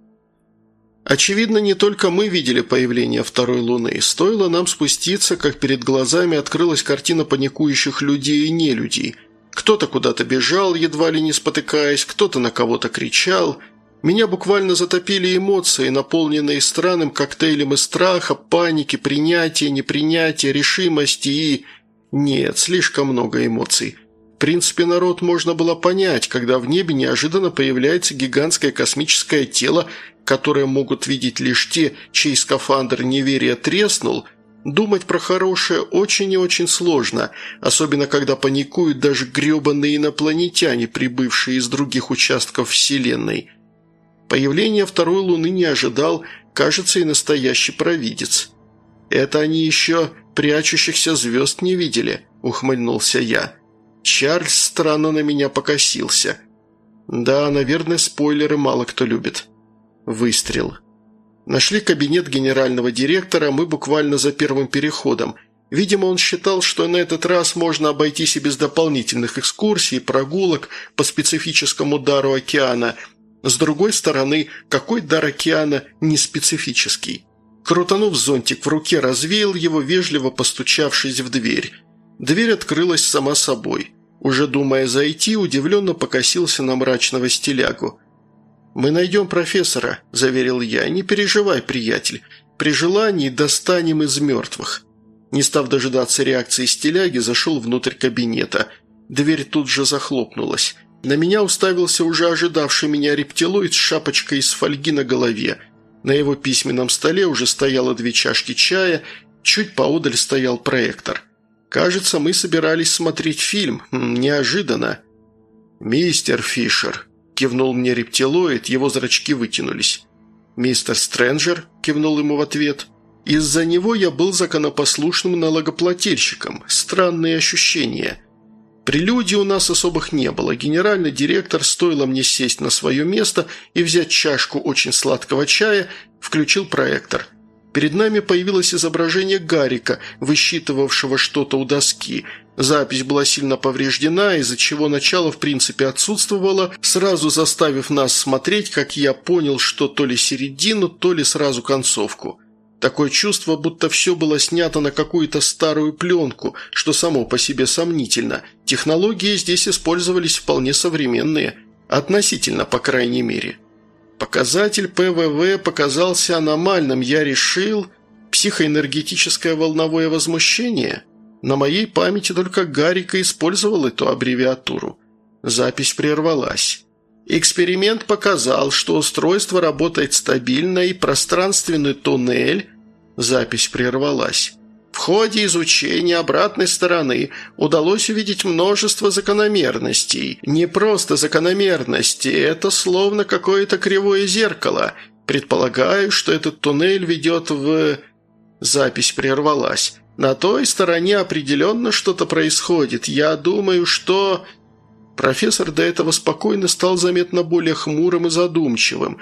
Очевидно, не только мы видели появление второй луны. Стоило нам спуститься, как перед глазами открылась картина паникующих людей и нелюдей. Кто-то куда-то бежал, едва ли не спотыкаясь, кто-то на кого-то кричал – меня буквально затопили эмоции, наполненные странным коктейлем из страха, паники, принятия, непринятия, решимости и... Нет, слишком много эмоций. Принципе, народ можно было понять, когда в небе неожиданно появляется гигантское космическое тело, которое могут видеть лишь те, чей скафандр неверия треснул, думать про хорошее очень и очень сложно, особенно когда паникуют даже гребаные инопланетяне, прибывшие из других участков Вселенной – Появления второй луны не ожидал, кажется, и настоящий провидец. «Это они еще прячущихся звезд не видели», – ухмыльнулся я. Чарльз странно на меня покосился. «Да, наверное, спойлеры мало кто любит». Выстрел. Нашли кабинет генерального директора мы буквально за первым переходом. Видимо, он считал, что на этот раз можно обойтись и без дополнительных экскурсий, прогулок по специфическому дару океана – с другой стороны, какой дар океана не специфический? Крутанув зонтик в руке, развеял его, вежливо постучавшись в дверь. Дверь открылась сама собой. Уже думая зайти, удивленно покосился на мрачного стилягу. «Мы найдем профессора», – заверил я. «Не переживай, приятель. При желании достанем из мертвых». Не став дожидаться реакции стиляги, зашел внутрь кабинета. Дверь тут же захлопнулась. На меня уставился уже ожидавший меня рептилоид с шапочкой из фольги на голове. На его письменном столе уже стояло две чашки чая, чуть поодаль стоял проектор. Кажется, мы собирались смотреть фильм. Неожиданно. «Мистер Фишер», – кивнул мне рептилоид, его зрачки вытянулись. «Мистер Стрэнджер», – кивнул ему в ответ. «Из-за него я был законопослушным налогоплательщиком. Странные ощущения». Прелюдий у нас особых не было. Генеральный директор, стоило мне сесть на свое место и взять чашку очень сладкого чая, включил проектор. Перед нами появилось изображение Гарика, высчитывавшего что-то у доски. Запись была сильно повреждена, из-за чего начало в принципе отсутствовало, сразу заставив нас смотреть, как я понял, что то ли середину, то ли сразу концовку. Такое чувство, будто все было снято на какую-то старую пленку, что само по себе сомнительно. Технологии здесь использовались вполне современные, относительно, по крайней мере. Показатель ПВВ показался аномальным, я решил... Психоэнергетическое волновое возмущение? На моей памяти только Гарика использовал эту аббревиатуру. Запись прервалась. Эксперимент показал, что устройство работает стабильно и пространственный туннель... Запись прервалась. В ходе изучения обратной стороны удалось увидеть множество закономерностей. Не просто закономерности, это словно какое-то кривое зеркало. Предполагаю, что этот туннель ведет в... Запись прервалась. На той стороне определенно что-то происходит. Я думаю, что... Профессор до этого спокойно стал заметно более хмурым и задумчивым.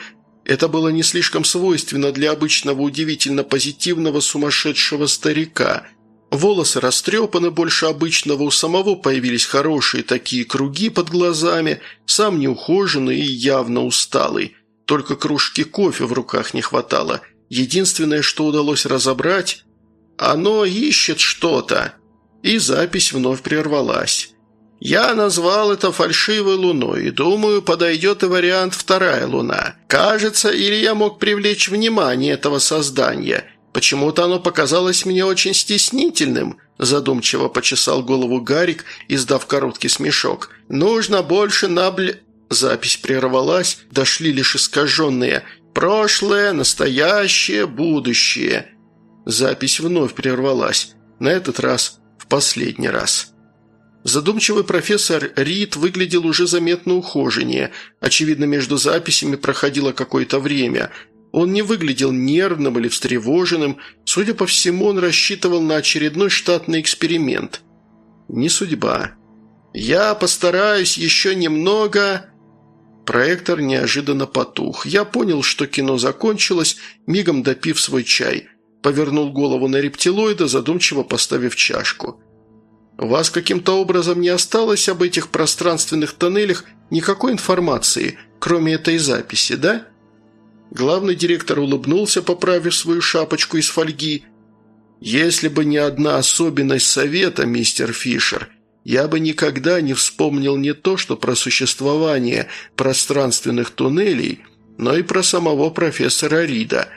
Это было не слишком свойственно для обычного удивительно позитивного сумасшедшего старика. Волосы растрепаны больше обычного, у самого появились хорошие такие круги под глазами, сам неухоженный и явно усталый. Только кружки кофе в руках не хватало. Единственное, что удалось разобрать, оно ищет что-то. И запись вновь прервалась. Я назвал это фальшивой луной и думаю, подойдет и вариант «вторая луна». Кажется, или я мог привлечь внимание этого создания. Почему-то оно показалось мне очень стеснительным, задумчиво почесал голову Гарик, издав короткий смешок. Нужно больше набль... Запись прервалась, дошли лишь искаженные «прошлое», «настоящее», «будущее». Запись вновь прервалась, на этот раз в последний раз. Задумчивый профессор Рид выглядел уже заметно ухоженнее. Очевидно, между записями проходило какое-то время. Он не выглядел нервным или встревоженным. Судя по всему, он рассчитывал на очередной штатный эксперимент. Не судьба. «Я постараюсь еще немного...» Проектор неожиданно потух. Я понял, что кино закончилось, мигом допив свой чай. Повернул голову на рептилоида, задумчиво поставив чашку. «Вас каким-то образом не осталось об этих пространственных тоннелях никакой информации, кроме этой записи, да?» Главный директор улыбнулся, поправив свою шапочку из фольги. «Если бы не одна особенность совета, мистер Фишер, я бы никогда не вспомнил не то, что про существование пространственных туннелей, но и про самого профессора Рида.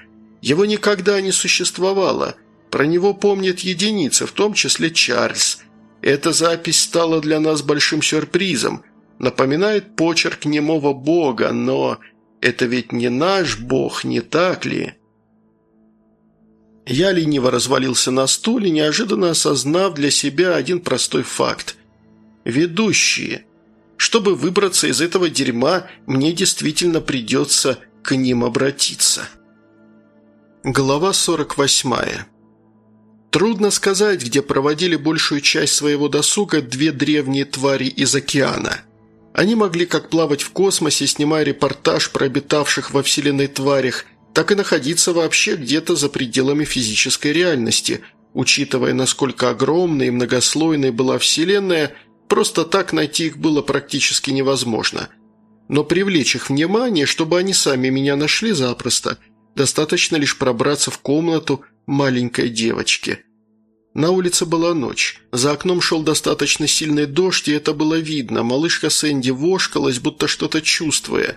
Его никогда не существовало. Про него помнят единицы, в том числе Чарльз. Эта запись стала для нас большим сюрпризом. Напоминает почерк немого бога, но это ведь не наш бог, не так ли?» Я лениво развалился на стуле, неожиданно осознав для себя один простой факт. Ведущие. Чтобы выбраться из этого дерьма, мне действительно придется к ним обратиться. Глава 48. Трудно сказать, где проводили большую часть своего досуга две древние твари из океана. Они могли как плавать в космосе, снимая репортаж про обитавших во Вселенной тварях, так и находиться вообще где-то за пределами физической реальности, учитывая, насколько огромной и многослойной была Вселенная, просто так найти их было практически невозможно. Но привлечь их внимание, чтобы они сами меня нашли запросто, достаточно лишь пробраться в комнату, маленькой девочки. На улице была ночь. За окном шел достаточно сильный дождь, и это было видно. Малышка Сэнди вошкалась, будто что-то чувствуя.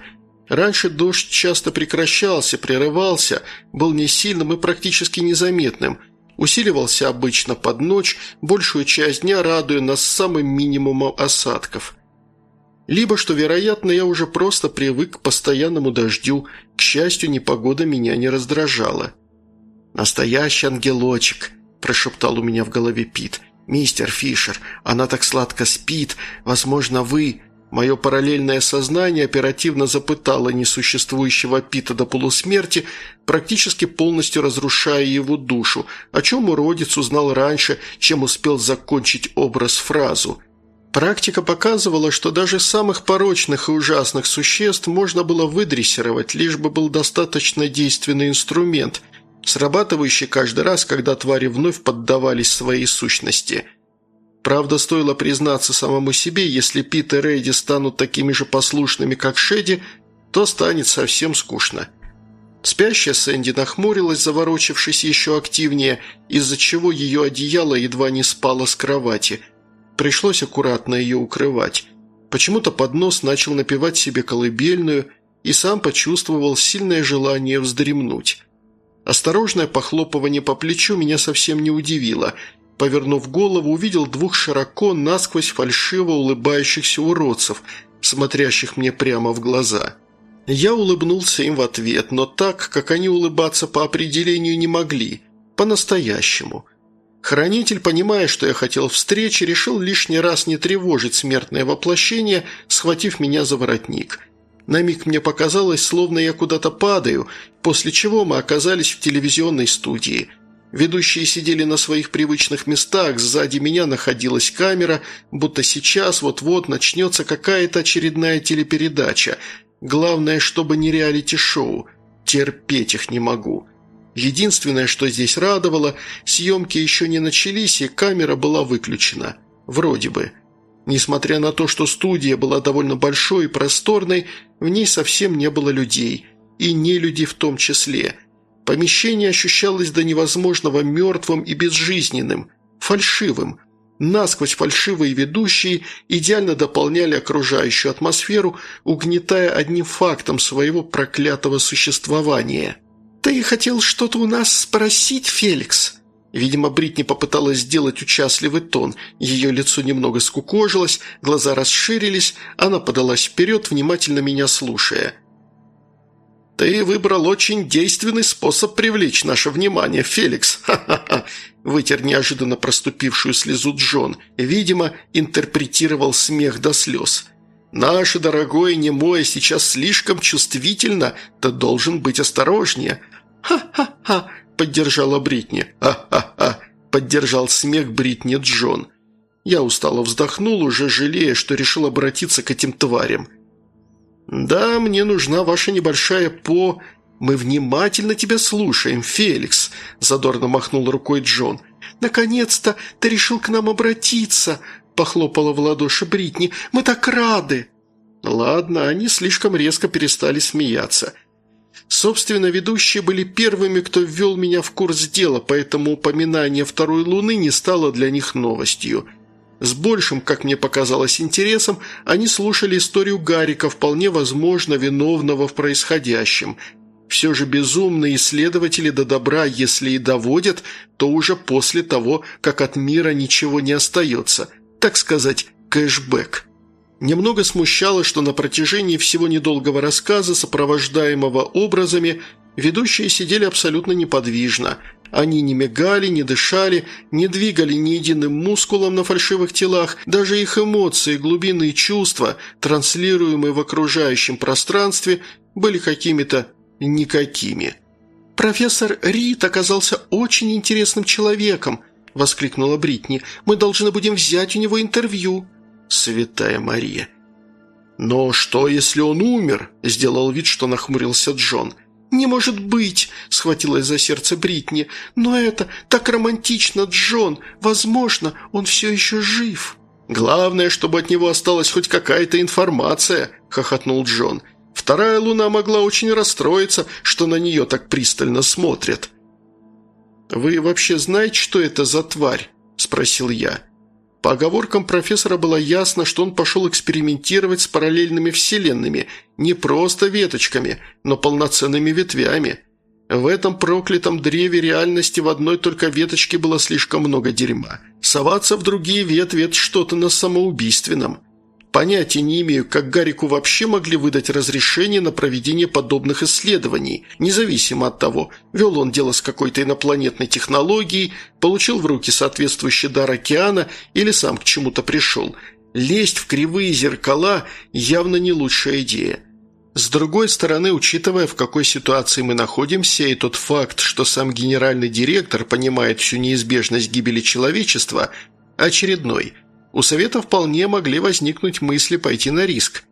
Раньше дождь часто прекращался, прерывался, был не и практически незаметным. Усиливался обычно под ночь, большую часть дня радуя нас самым минимумом осадков. Либо, что вероятно, я уже просто привык к постоянному дождю, к счастью, непогода меня не раздражала. «Настоящий ангелочек», – прошептал у меня в голове Пит. «Мистер Фишер, она так сладко спит. Возможно, вы...» Мое параллельное сознание оперативно запытало несуществующего Пита до полусмерти, практически полностью разрушая его душу, о чем уродец узнал раньше, чем успел закончить образ-фразу. Практика показывала, что даже самых порочных и ужасных существ можно было выдрессировать, лишь бы был достаточно действенный инструмент – срабатывающий каждый раз, когда твари вновь поддавались своей сущности. Правда, стоило признаться самому себе, если Пит и Рейди станут такими же послушными, как Шеди, то станет совсем скучно. Спящая Сэнди нахмурилась, заворочившись еще активнее, из-за чего ее одеяло едва не спало с кровати. Пришлось аккуратно ее укрывать. Почему-то под нос начал напевать себе колыбельную и сам почувствовал сильное желание вздремнуть. Осторожное похлопывание по плечу меня совсем не удивило. Повернув голову, увидел двух широко, насквозь фальшиво улыбающихся уродцев, смотрящих мне прямо в глаза. Я улыбнулся им в ответ, но так, как они улыбаться по определению не могли. По-настоящему. Хранитель, понимая, что я хотел встречи, решил лишний раз не тревожить смертное воплощение, схватив меня за воротник – на миг мне показалось, словно я куда-то падаю, после чего мы оказались в телевизионной студии. Ведущие сидели на своих привычных местах, сзади меня находилась камера, будто сейчас вот-вот начнется какая-то очередная телепередача. Главное, чтобы не реалити-шоу. Терпеть их не могу. Единственное, что здесь радовало, съемки еще не начались, и камера была выключена. Вроде бы. Несмотря на то, что студия была довольно большой и просторной, в ней совсем не было людей, и не люди в том числе. Помещение ощущалось до невозможного мертвым и безжизненным, фальшивым. Насквозь фальшивые ведущие идеально дополняли окружающую атмосферу, угнетая одним фактом своего проклятого существования. «Ты хотел что-то у нас спросить, Феликс?» Видимо, Бритни попыталась сделать участливый тон. Ее лицо немного скукожилось, глаза расширились, она подалась вперед, внимательно меня слушая. «Ты выбрал очень действенный способ привлечь наше внимание, Феликс! Ха-ха-ха!» Вытер неожиданно проступившую слезу Джон. Видимо, интерпретировал смех до слез. «Наше дорогое немое сейчас слишком чувствительно, ты должен быть осторожнее». «Ха-ха-ха!» – поддержала Бритни. «Ха-ха-ха!» – поддержал смех Бритни Джон. Я устало вздохнул, уже жалея, что решил обратиться к этим тварям – «Да, мне нужна ваша небольшая по...» «Мы внимательно тебя слушаем, Феликс», – задорно махнул рукой Джон. «Наконец-то ты решил к нам обратиться», – похлопала в ладоши Бритни. «Мы так рады!» Ладно, они слишком резко перестали смеяться. Собственно, ведущие были первыми, кто ввел меня в курс дела, поэтому упоминание второй луны не стало для них новостью – с большим, как мне показалось, интересом они слушали историю Гарика, вполне возможно виновного в происходящем. Все же безумные исследователи до добра, если и доводят, то уже после того, как от мира ничего не остается. Так сказать, кэшбэк. Немного смущало, что на протяжении всего недолгого рассказа, сопровождаемого образами, ведущие сидели абсолютно неподвижно – они не мигали, не дышали, не двигали ни единым мускулом на фальшивых телах, даже их эмоции, глубинные чувства, транслируемые в окружающем пространстве, были какими-то никакими. «Профессор Рид оказался очень интересным человеком», – воскликнула Бритни. «Мы должны будем взять у него интервью». «Святая Мария». «Но что, если он умер?» – сделал вид, что нахмурился Джон. «Не может быть!» – схватилась за сердце Бритни. «Но это так романтично, Джон! Возможно, он все еще жив!» «Главное, чтобы от него осталась хоть какая-то информация», – хохотнул Джон. «Вторая луна могла очень расстроиться, что на нее так пристально смотрят». «Вы вообще знаете, что это за тварь?» – спросил я. По оговоркам профессора было ясно, что он пошел экспериментировать с параллельными вселенными, не просто веточками, но полноценными ветвями. В этом проклятом древе реальности в одной только веточке было слишком много дерьма. Соваться в другие ветви – это что-то на самоубийственном. Понятия не имею, как Гарику вообще могли выдать разрешение на проведение подобных исследований, независимо от того, вел он дело с какой-то инопланетной технологией, получил в руки соответствующий дар океана или сам к чему-то пришел. Лезть в кривые зеркала явно не лучшая идея. С другой стороны, учитывая, в какой ситуации мы находимся, и тот факт, что сам генеральный директор понимает всю неизбежность гибели человечества, очередной – у Совета вполне могли возникнуть мысли пойти на риск.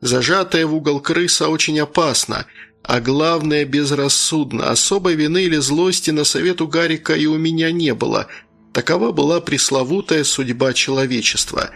Зажатая в угол крыса очень опасна, а главное – безрассудно. Особой вины или злости на Совет у Гарика и у меня не было. Такова была пресловутая судьба человечества.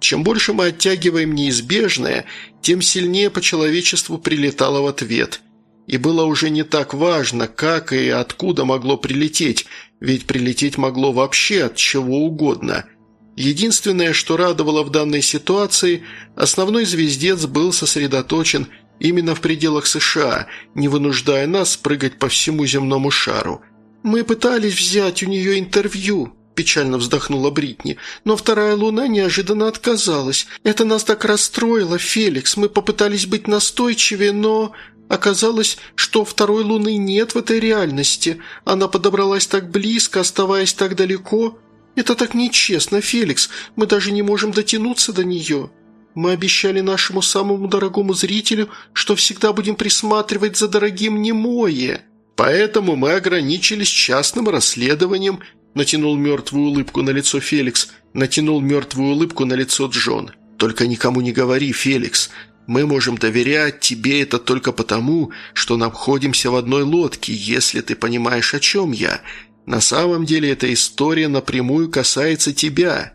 Чем больше мы оттягиваем неизбежное, тем сильнее по человечеству прилетало в ответ. И было уже не так важно, как и откуда могло прилететь, ведь прилететь могло вообще от чего угодно – Единственное, что радовало в данной ситуации, основной звездец был сосредоточен именно в пределах США, не вынуждая нас прыгать по всему земному шару. «Мы пытались взять у нее интервью», – печально вздохнула Бритни, «но вторая луна неожиданно отказалась. Это нас так расстроило, Феликс. Мы попытались быть настойчивее, но...» Оказалось, что второй луны нет в этой реальности. Она подобралась так близко, оставаясь так далеко. «Это так нечестно, Феликс. Мы даже не можем дотянуться до нее. Мы обещали нашему самому дорогому зрителю, что всегда будем присматривать за дорогим Немое. Поэтому мы ограничились частным расследованием», натянул мертвую улыбку на лицо Феликс, натянул мертвую улыбку на лицо Джон. «Только никому не говори, Феликс. Мы можем доверять тебе это только потому, что находимся в одной лодке, если ты понимаешь, о чем я. На самом деле эта история напрямую касается тебя».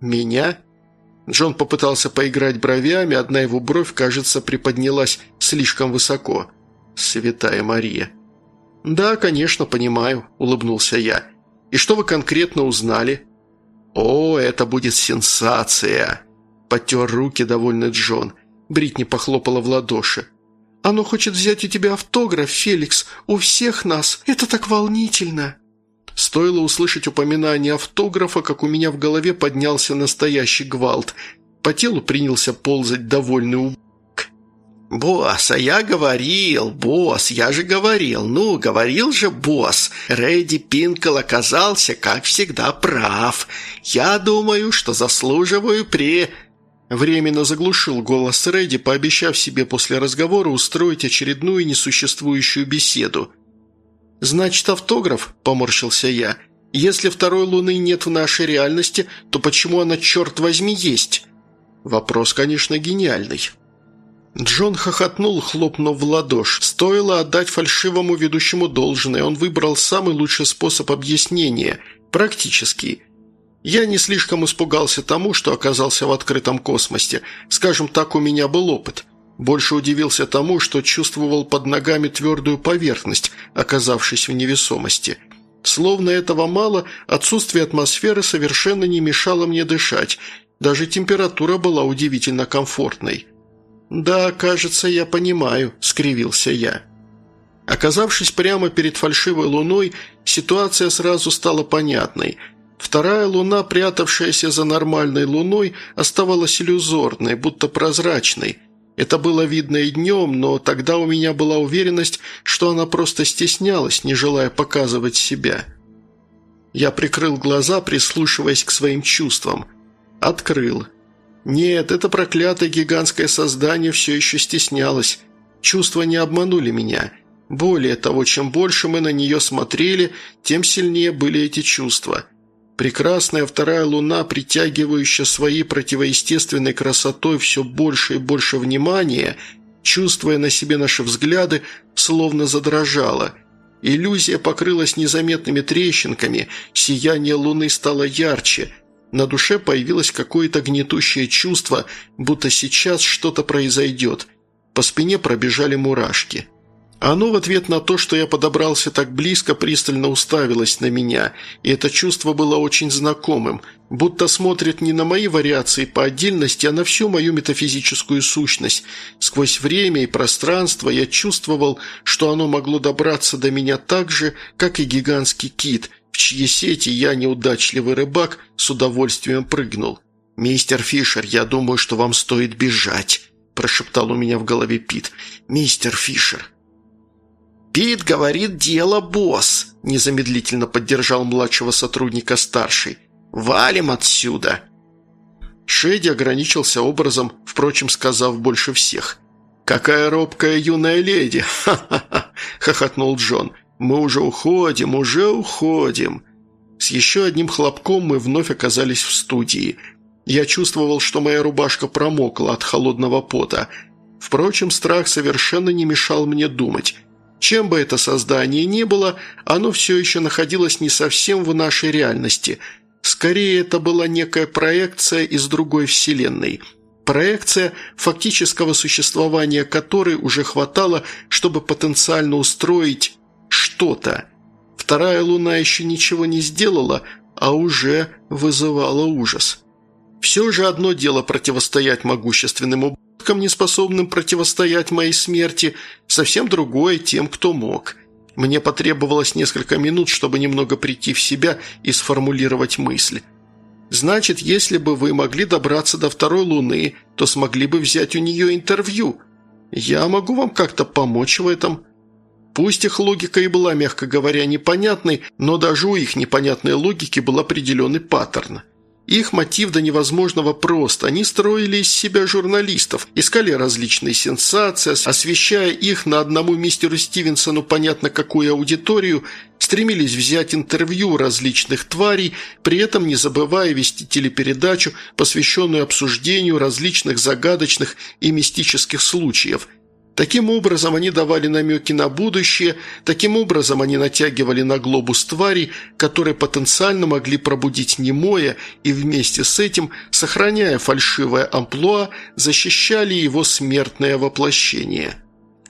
«Меня?» Джон попытался поиграть бровями, одна его бровь, кажется, приподнялась слишком высоко. «Святая Мария». «Да, конечно, понимаю», – улыбнулся я. «И что вы конкретно узнали?» «О, это будет сенсация!» – потер руки довольный Джон. Бритни похлопала в ладоши. «Оно хочет взять у тебя автограф, Феликс, у всех нас. Это так волнительно!» Стоило услышать упоминание автографа, как у меня в голове поднялся настоящий гвалт. По телу принялся ползать довольный уб... «Босс, а я говорил, босс, я же говорил, ну, говорил же босс, Рэдди Пинкл оказался, как всегда, прав. Я думаю, что заслуживаю при...» Временно заглушил голос Рэдди, пообещав себе после разговора устроить очередную несуществующую беседу. «Значит, автограф?» – поморщился я. «Если второй луны нет в нашей реальности, то почему она, черт возьми, есть?» Вопрос, конечно, гениальный. Джон хохотнул, хлопнув в ладошь. Стоило отдать фальшивому ведущему должное, он выбрал самый лучший способ объяснения – практический. Я не слишком испугался тому, что оказался в открытом космосе. Скажем так, у меня был опыт. Больше удивился тому, что чувствовал под ногами твердую поверхность, оказавшись в невесомости. Словно этого мало, отсутствие атмосферы совершенно не мешало мне дышать. Даже температура была удивительно комфортной. «Да, кажется, я понимаю», – скривился я. Оказавшись прямо перед фальшивой луной, ситуация сразу стала понятной. Вторая луна, прятавшаяся за нормальной луной, оставалась иллюзорной, будто прозрачной. Это было видно и днем, но тогда у меня была уверенность, что она просто стеснялась, не желая показывать себя. Я прикрыл глаза, прислушиваясь к своим чувствам. Открыл. Нет, это проклятое гигантское создание все еще стеснялось. Чувства не обманули меня. Более того, чем больше мы на нее смотрели, тем сильнее были эти чувства. Прекрасная вторая луна, притягивающая своей противоестественной красотой все больше и больше внимания, чувствуя на себе наши взгляды, словно задрожала. Иллюзия покрылась незаметными трещинками, сияние луны стало ярче – на душе появилось какое-то гнетущее чувство, будто сейчас что-то произойдет. По спине пробежали мурашки. Оно в ответ на то, что я подобрался так близко, пристально уставилось на меня, и это чувство было очень знакомым, будто смотрит не на мои вариации по отдельности, а на всю мою метафизическую сущность. Сквозь время и пространство я чувствовал, что оно могло добраться до меня так же, как и гигантский кит – в чьи сети я, неудачливый рыбак, с удовольствием прыгнул. «Мистер Фишер, я думаю, что вам стоит бежать», – прошептал у меня в голове Пит. «Мистер Фишер». «Пит говорит, дело босс», – незамедлительно поддержал младшего сотрудника старший. «Валим отсюда!» Шеди ограничился образом, впрочем, сказав больше всех. «Какая робкая юная леди! Ха-ха-ха!» – хохотнул Джон. «Мы уже уходим, уже уходим!» С еще одним хлопком мы вновь оказались в студии. Я чувствовал, что моя рубашка промокла от холодного пота. Впрочем, страх совершенно не мешал мне думать. Чем бы это создание ни было, оно все еще находилось не совсем в нашей реальности. Скорее, это была некая проекция из другой вселенной – Проекция фактического существования которой уже хватало, чтобы потенциально устроить что-то. Вторая луна еще ничего не сделала, а уже вызывала ужас. Все же одно дело противостоять могущественным ублюдкам, неспособным противостоять моей смерти, совсем другое тем, кто мог. Мне потребовалось несколько минут, чтобы немного прийти в себя и сформулировать мысль. Значит, если бы вы могли добраться до второй луны, то смогли бы взять у нее интервью. Я могу вам как-то помочь в этом. Пусть их логика и была, мягко говоря, непонятной, но даже у их непонятной логики был определенный паттерн. Их мотив до невозможного прост. Они строили из себя журналистов, искали различные сенсации, освещая их на одному мистеру Стивенсону понятно какую аудиторию, стремились взять интервью различных тварей, при этом не забывая вести телепередачу, посвященную обсуждению различных загадочных и мистических случаев – Таким образом, они давали намеки на будущее, таким образом они натягивали на глобус твари, которые потенциально могли пробудить немое, и вместе с этим, сохраняя фальшивое амплуа, защищали его смертное воплощение.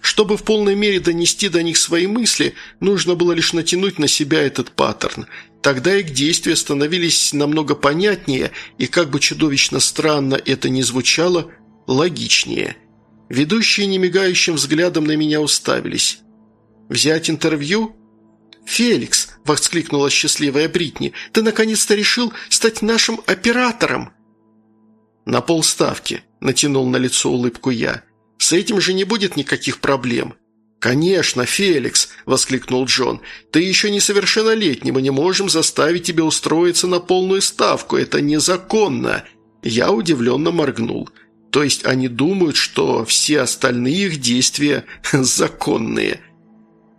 Чтобы в полной мере донести до них свои мысли, нужно было лишь натянуть на себя этот паттерн. Тогда их действия становились намного понятнее и, как бы чудовищно странно это ни звучало, логичнее. Ведущие немигающим взглядом на меня уставились. «Взять интервью?» «Феликс!» – воскликнула счастливая Бритни. «Ты наконец-то решил стать нашим оператором!» «На полставки», – натянул на лицо улыбку я. «С этим же не будет никаких проблем». «Конечно, Феликс!» – воскликнул Джон. «Ты еще несовершеннолетний, мы не можем заставить тебя устроиться на полную ставку, это незаконно!» Я удивленно моргнул. То есть они думают, что все остальные их действия законные –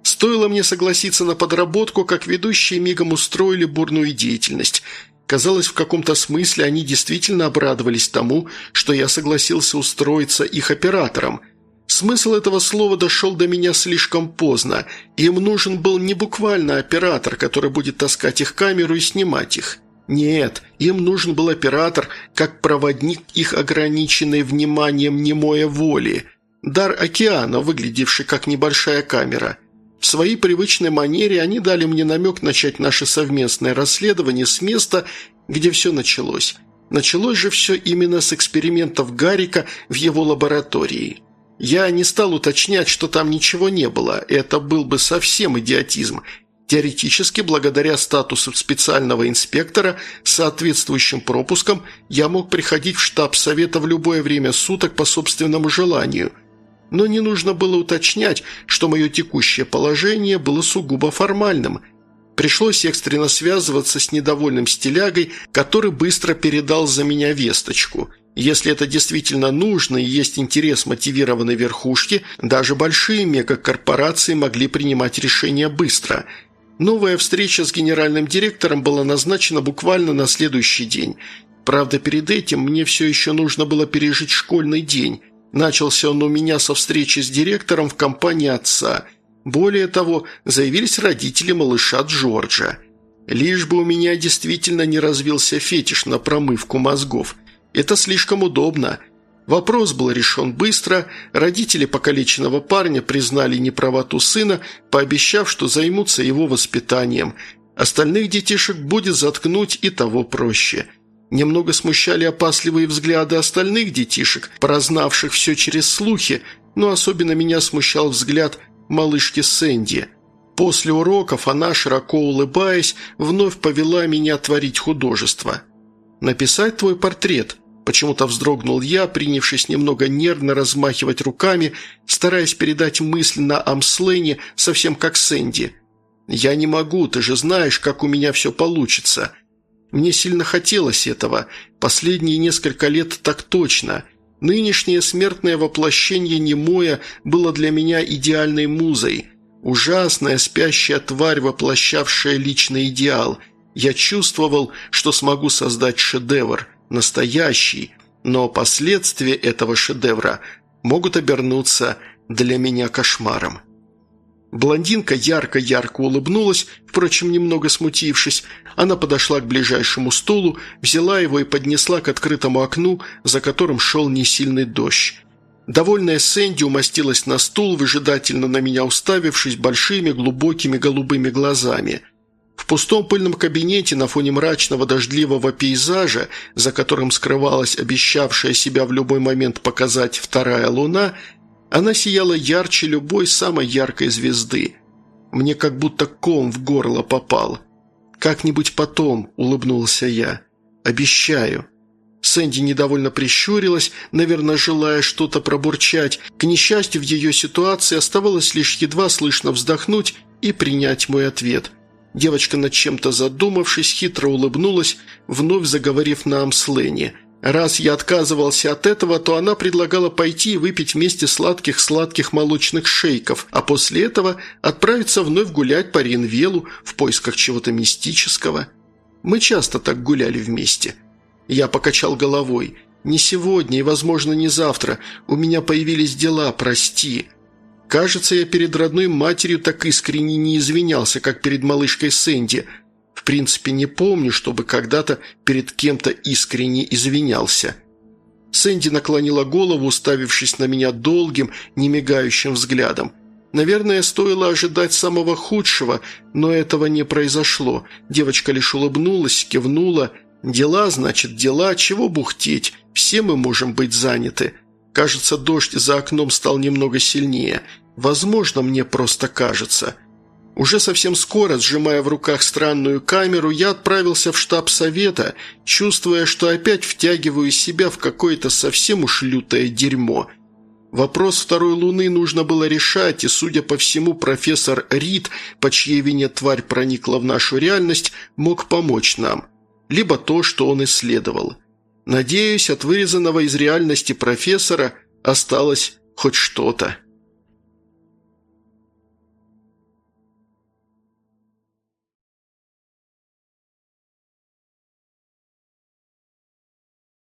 Стоило мне согласиться на подработку, как ведущие мигом устроили бурную деятельность. Казалось, в каком-то смысле они действительно обрадовались тому, что я согласился устроиться их оператором. Смысл этого слова дошел до меня слишком поздно. Им нужен был не буквально оператор, который будет таскать их камеру и снимать их. Нет, им нужен был оператор, как проводник их ограниченной вниманием немое воли. Дар океана, выглядевший как небольшая камера – в своей привычной манере они дали мне намек начать наше совместное расследование с места, где все началось. Началось же все именно с экспериментов Гарика в его лаборатории. Я не стал уточнять, что там ничего не было, это был бы совсем идиотизм. Теоретически, благодаря статусу специального инспектора с соответствующим пропуском, я мог приходить в штаб совета в любое время суток по собственному желанию – но не нужно было уточнять, что мое текущее положение было сугубо формальным. Пришлось экстренно связываться с недовольным стилягой, который быстро передал за меня весточку. Если это действительно нужно и есть интерес мотивированной верхушки, даже большие мегакорпорации могли принимать решения быстро – Новая встреча с генеральным директором была назначена буквально на следующий день. Правда, перед этим мне все еще нужно было пережить школьный день. Начался он у меня со встречи с директором в компании отца. Более того, заявились родители малыша Джорджа. Лишь бы у меня действительно не развился фетиш на промывку мозгов. Это слишком удобно. Вопрос был решен быстро, родители покалеченного парня признали неправоту сына, пообещав, что займутся его воспитанием. Остальных детишек будет заткнуть и того проще – Немного смущали опасливые взгляды остальных детишек, прознавших все через слухи, но особенно меня смущал взгляд малышки Сэнди. После уроков она, широко улыбаясь, вновь повела меня творить художество. «Написать твой портрет», – почему-то вздрогнул я, принявшись немного нервно размахивать руками, стараясь передать мысль на Амслене, совсем как Сэнди. «Я не могу, ты же знаешь, как у меня все получится», – мне сильно хотелось этого. Последние несколько лет так точно. Нынешнее смертное воплощение немое было для меня идеальной музой. Ужасная спящая тварь, воплощавшая личный идеал. Я чувствовал, что смогу создать шедевр. Настоящий. Но последствия этого шедевра могут обернуться для меня кошмаром. Блондинка ярко-ярко улыбнулась, впрочем, немного смутившись. Она подошла к ближайшему стулу, взяла его и поднесла к открытому окну, за которым шел несильный дождь. Довольная Сэнди умостилась на стул, выжидательно на меня уставившись большими глубокими голубыми глазами. В пустом пыльном кабинете на фоне мрачного дождливого пейзажа, за которым скрывалась обещавшая себя в любой момент показать вторая луна, она сияла ярче любой самой яркой звезды. Мне как будто ком в горло попал. «Как-нибудь потом», – улыбнулся я. «Обещаю». Сэнди недовольно прищурилась, наверное, желая что-то пробурчать. К несчастью, в ее ситуации оставалось лишь едва слышно вздохнуть и принять мой ответ. Девочка, над чем-то задумавшись, хитро улыбнулась, вновь заговорив на амслене. Раз я отказывался от этого, то она предлагала пойти и выпить вместе сладких-сладких молочных шейков, а после этого отправиться вновь гулять по Ренвелу в поисках чего-то мистического. Мы часто так гуляли вместе. Я покачал головой. «Не сегодня и, возможно, не завтра. У меня появились дела, прости». Кажется, я перед родной матерью так искренне не извинялся, как перед малышкой Сэнди – в принципе, не помню, чтобы когда-то перед кем-то искренне извинялся. Сэнди наклонила голову, уставившись на меня долгим, немигающим взглядом. Наверное, стоило ожидать самого худшего, но этого не произошло. Девочка лишь улыбнулась, кивнула. «Дела, значит, дела, чего бухтеть? Все мы можем быть заняты». Кажется, дождь за окном стал немного сильнее. Возможно, мне просто кажется. Уже совсем скоро, сжимая в руках странную камеру, я отправился в штаб совета, чувствуя, что опять втягиваю себя в какое-то совсем уж лютое дерьмо. Вопрос второй луны нужно было решать, и, судя по всему, профессор Рид, по чьей вине тварь проникла в нашу реальность, мог помочь нам. Либо то, что он исследовал. Надеюсь, от вырезанного из реальности профессора осталось хоть что-то.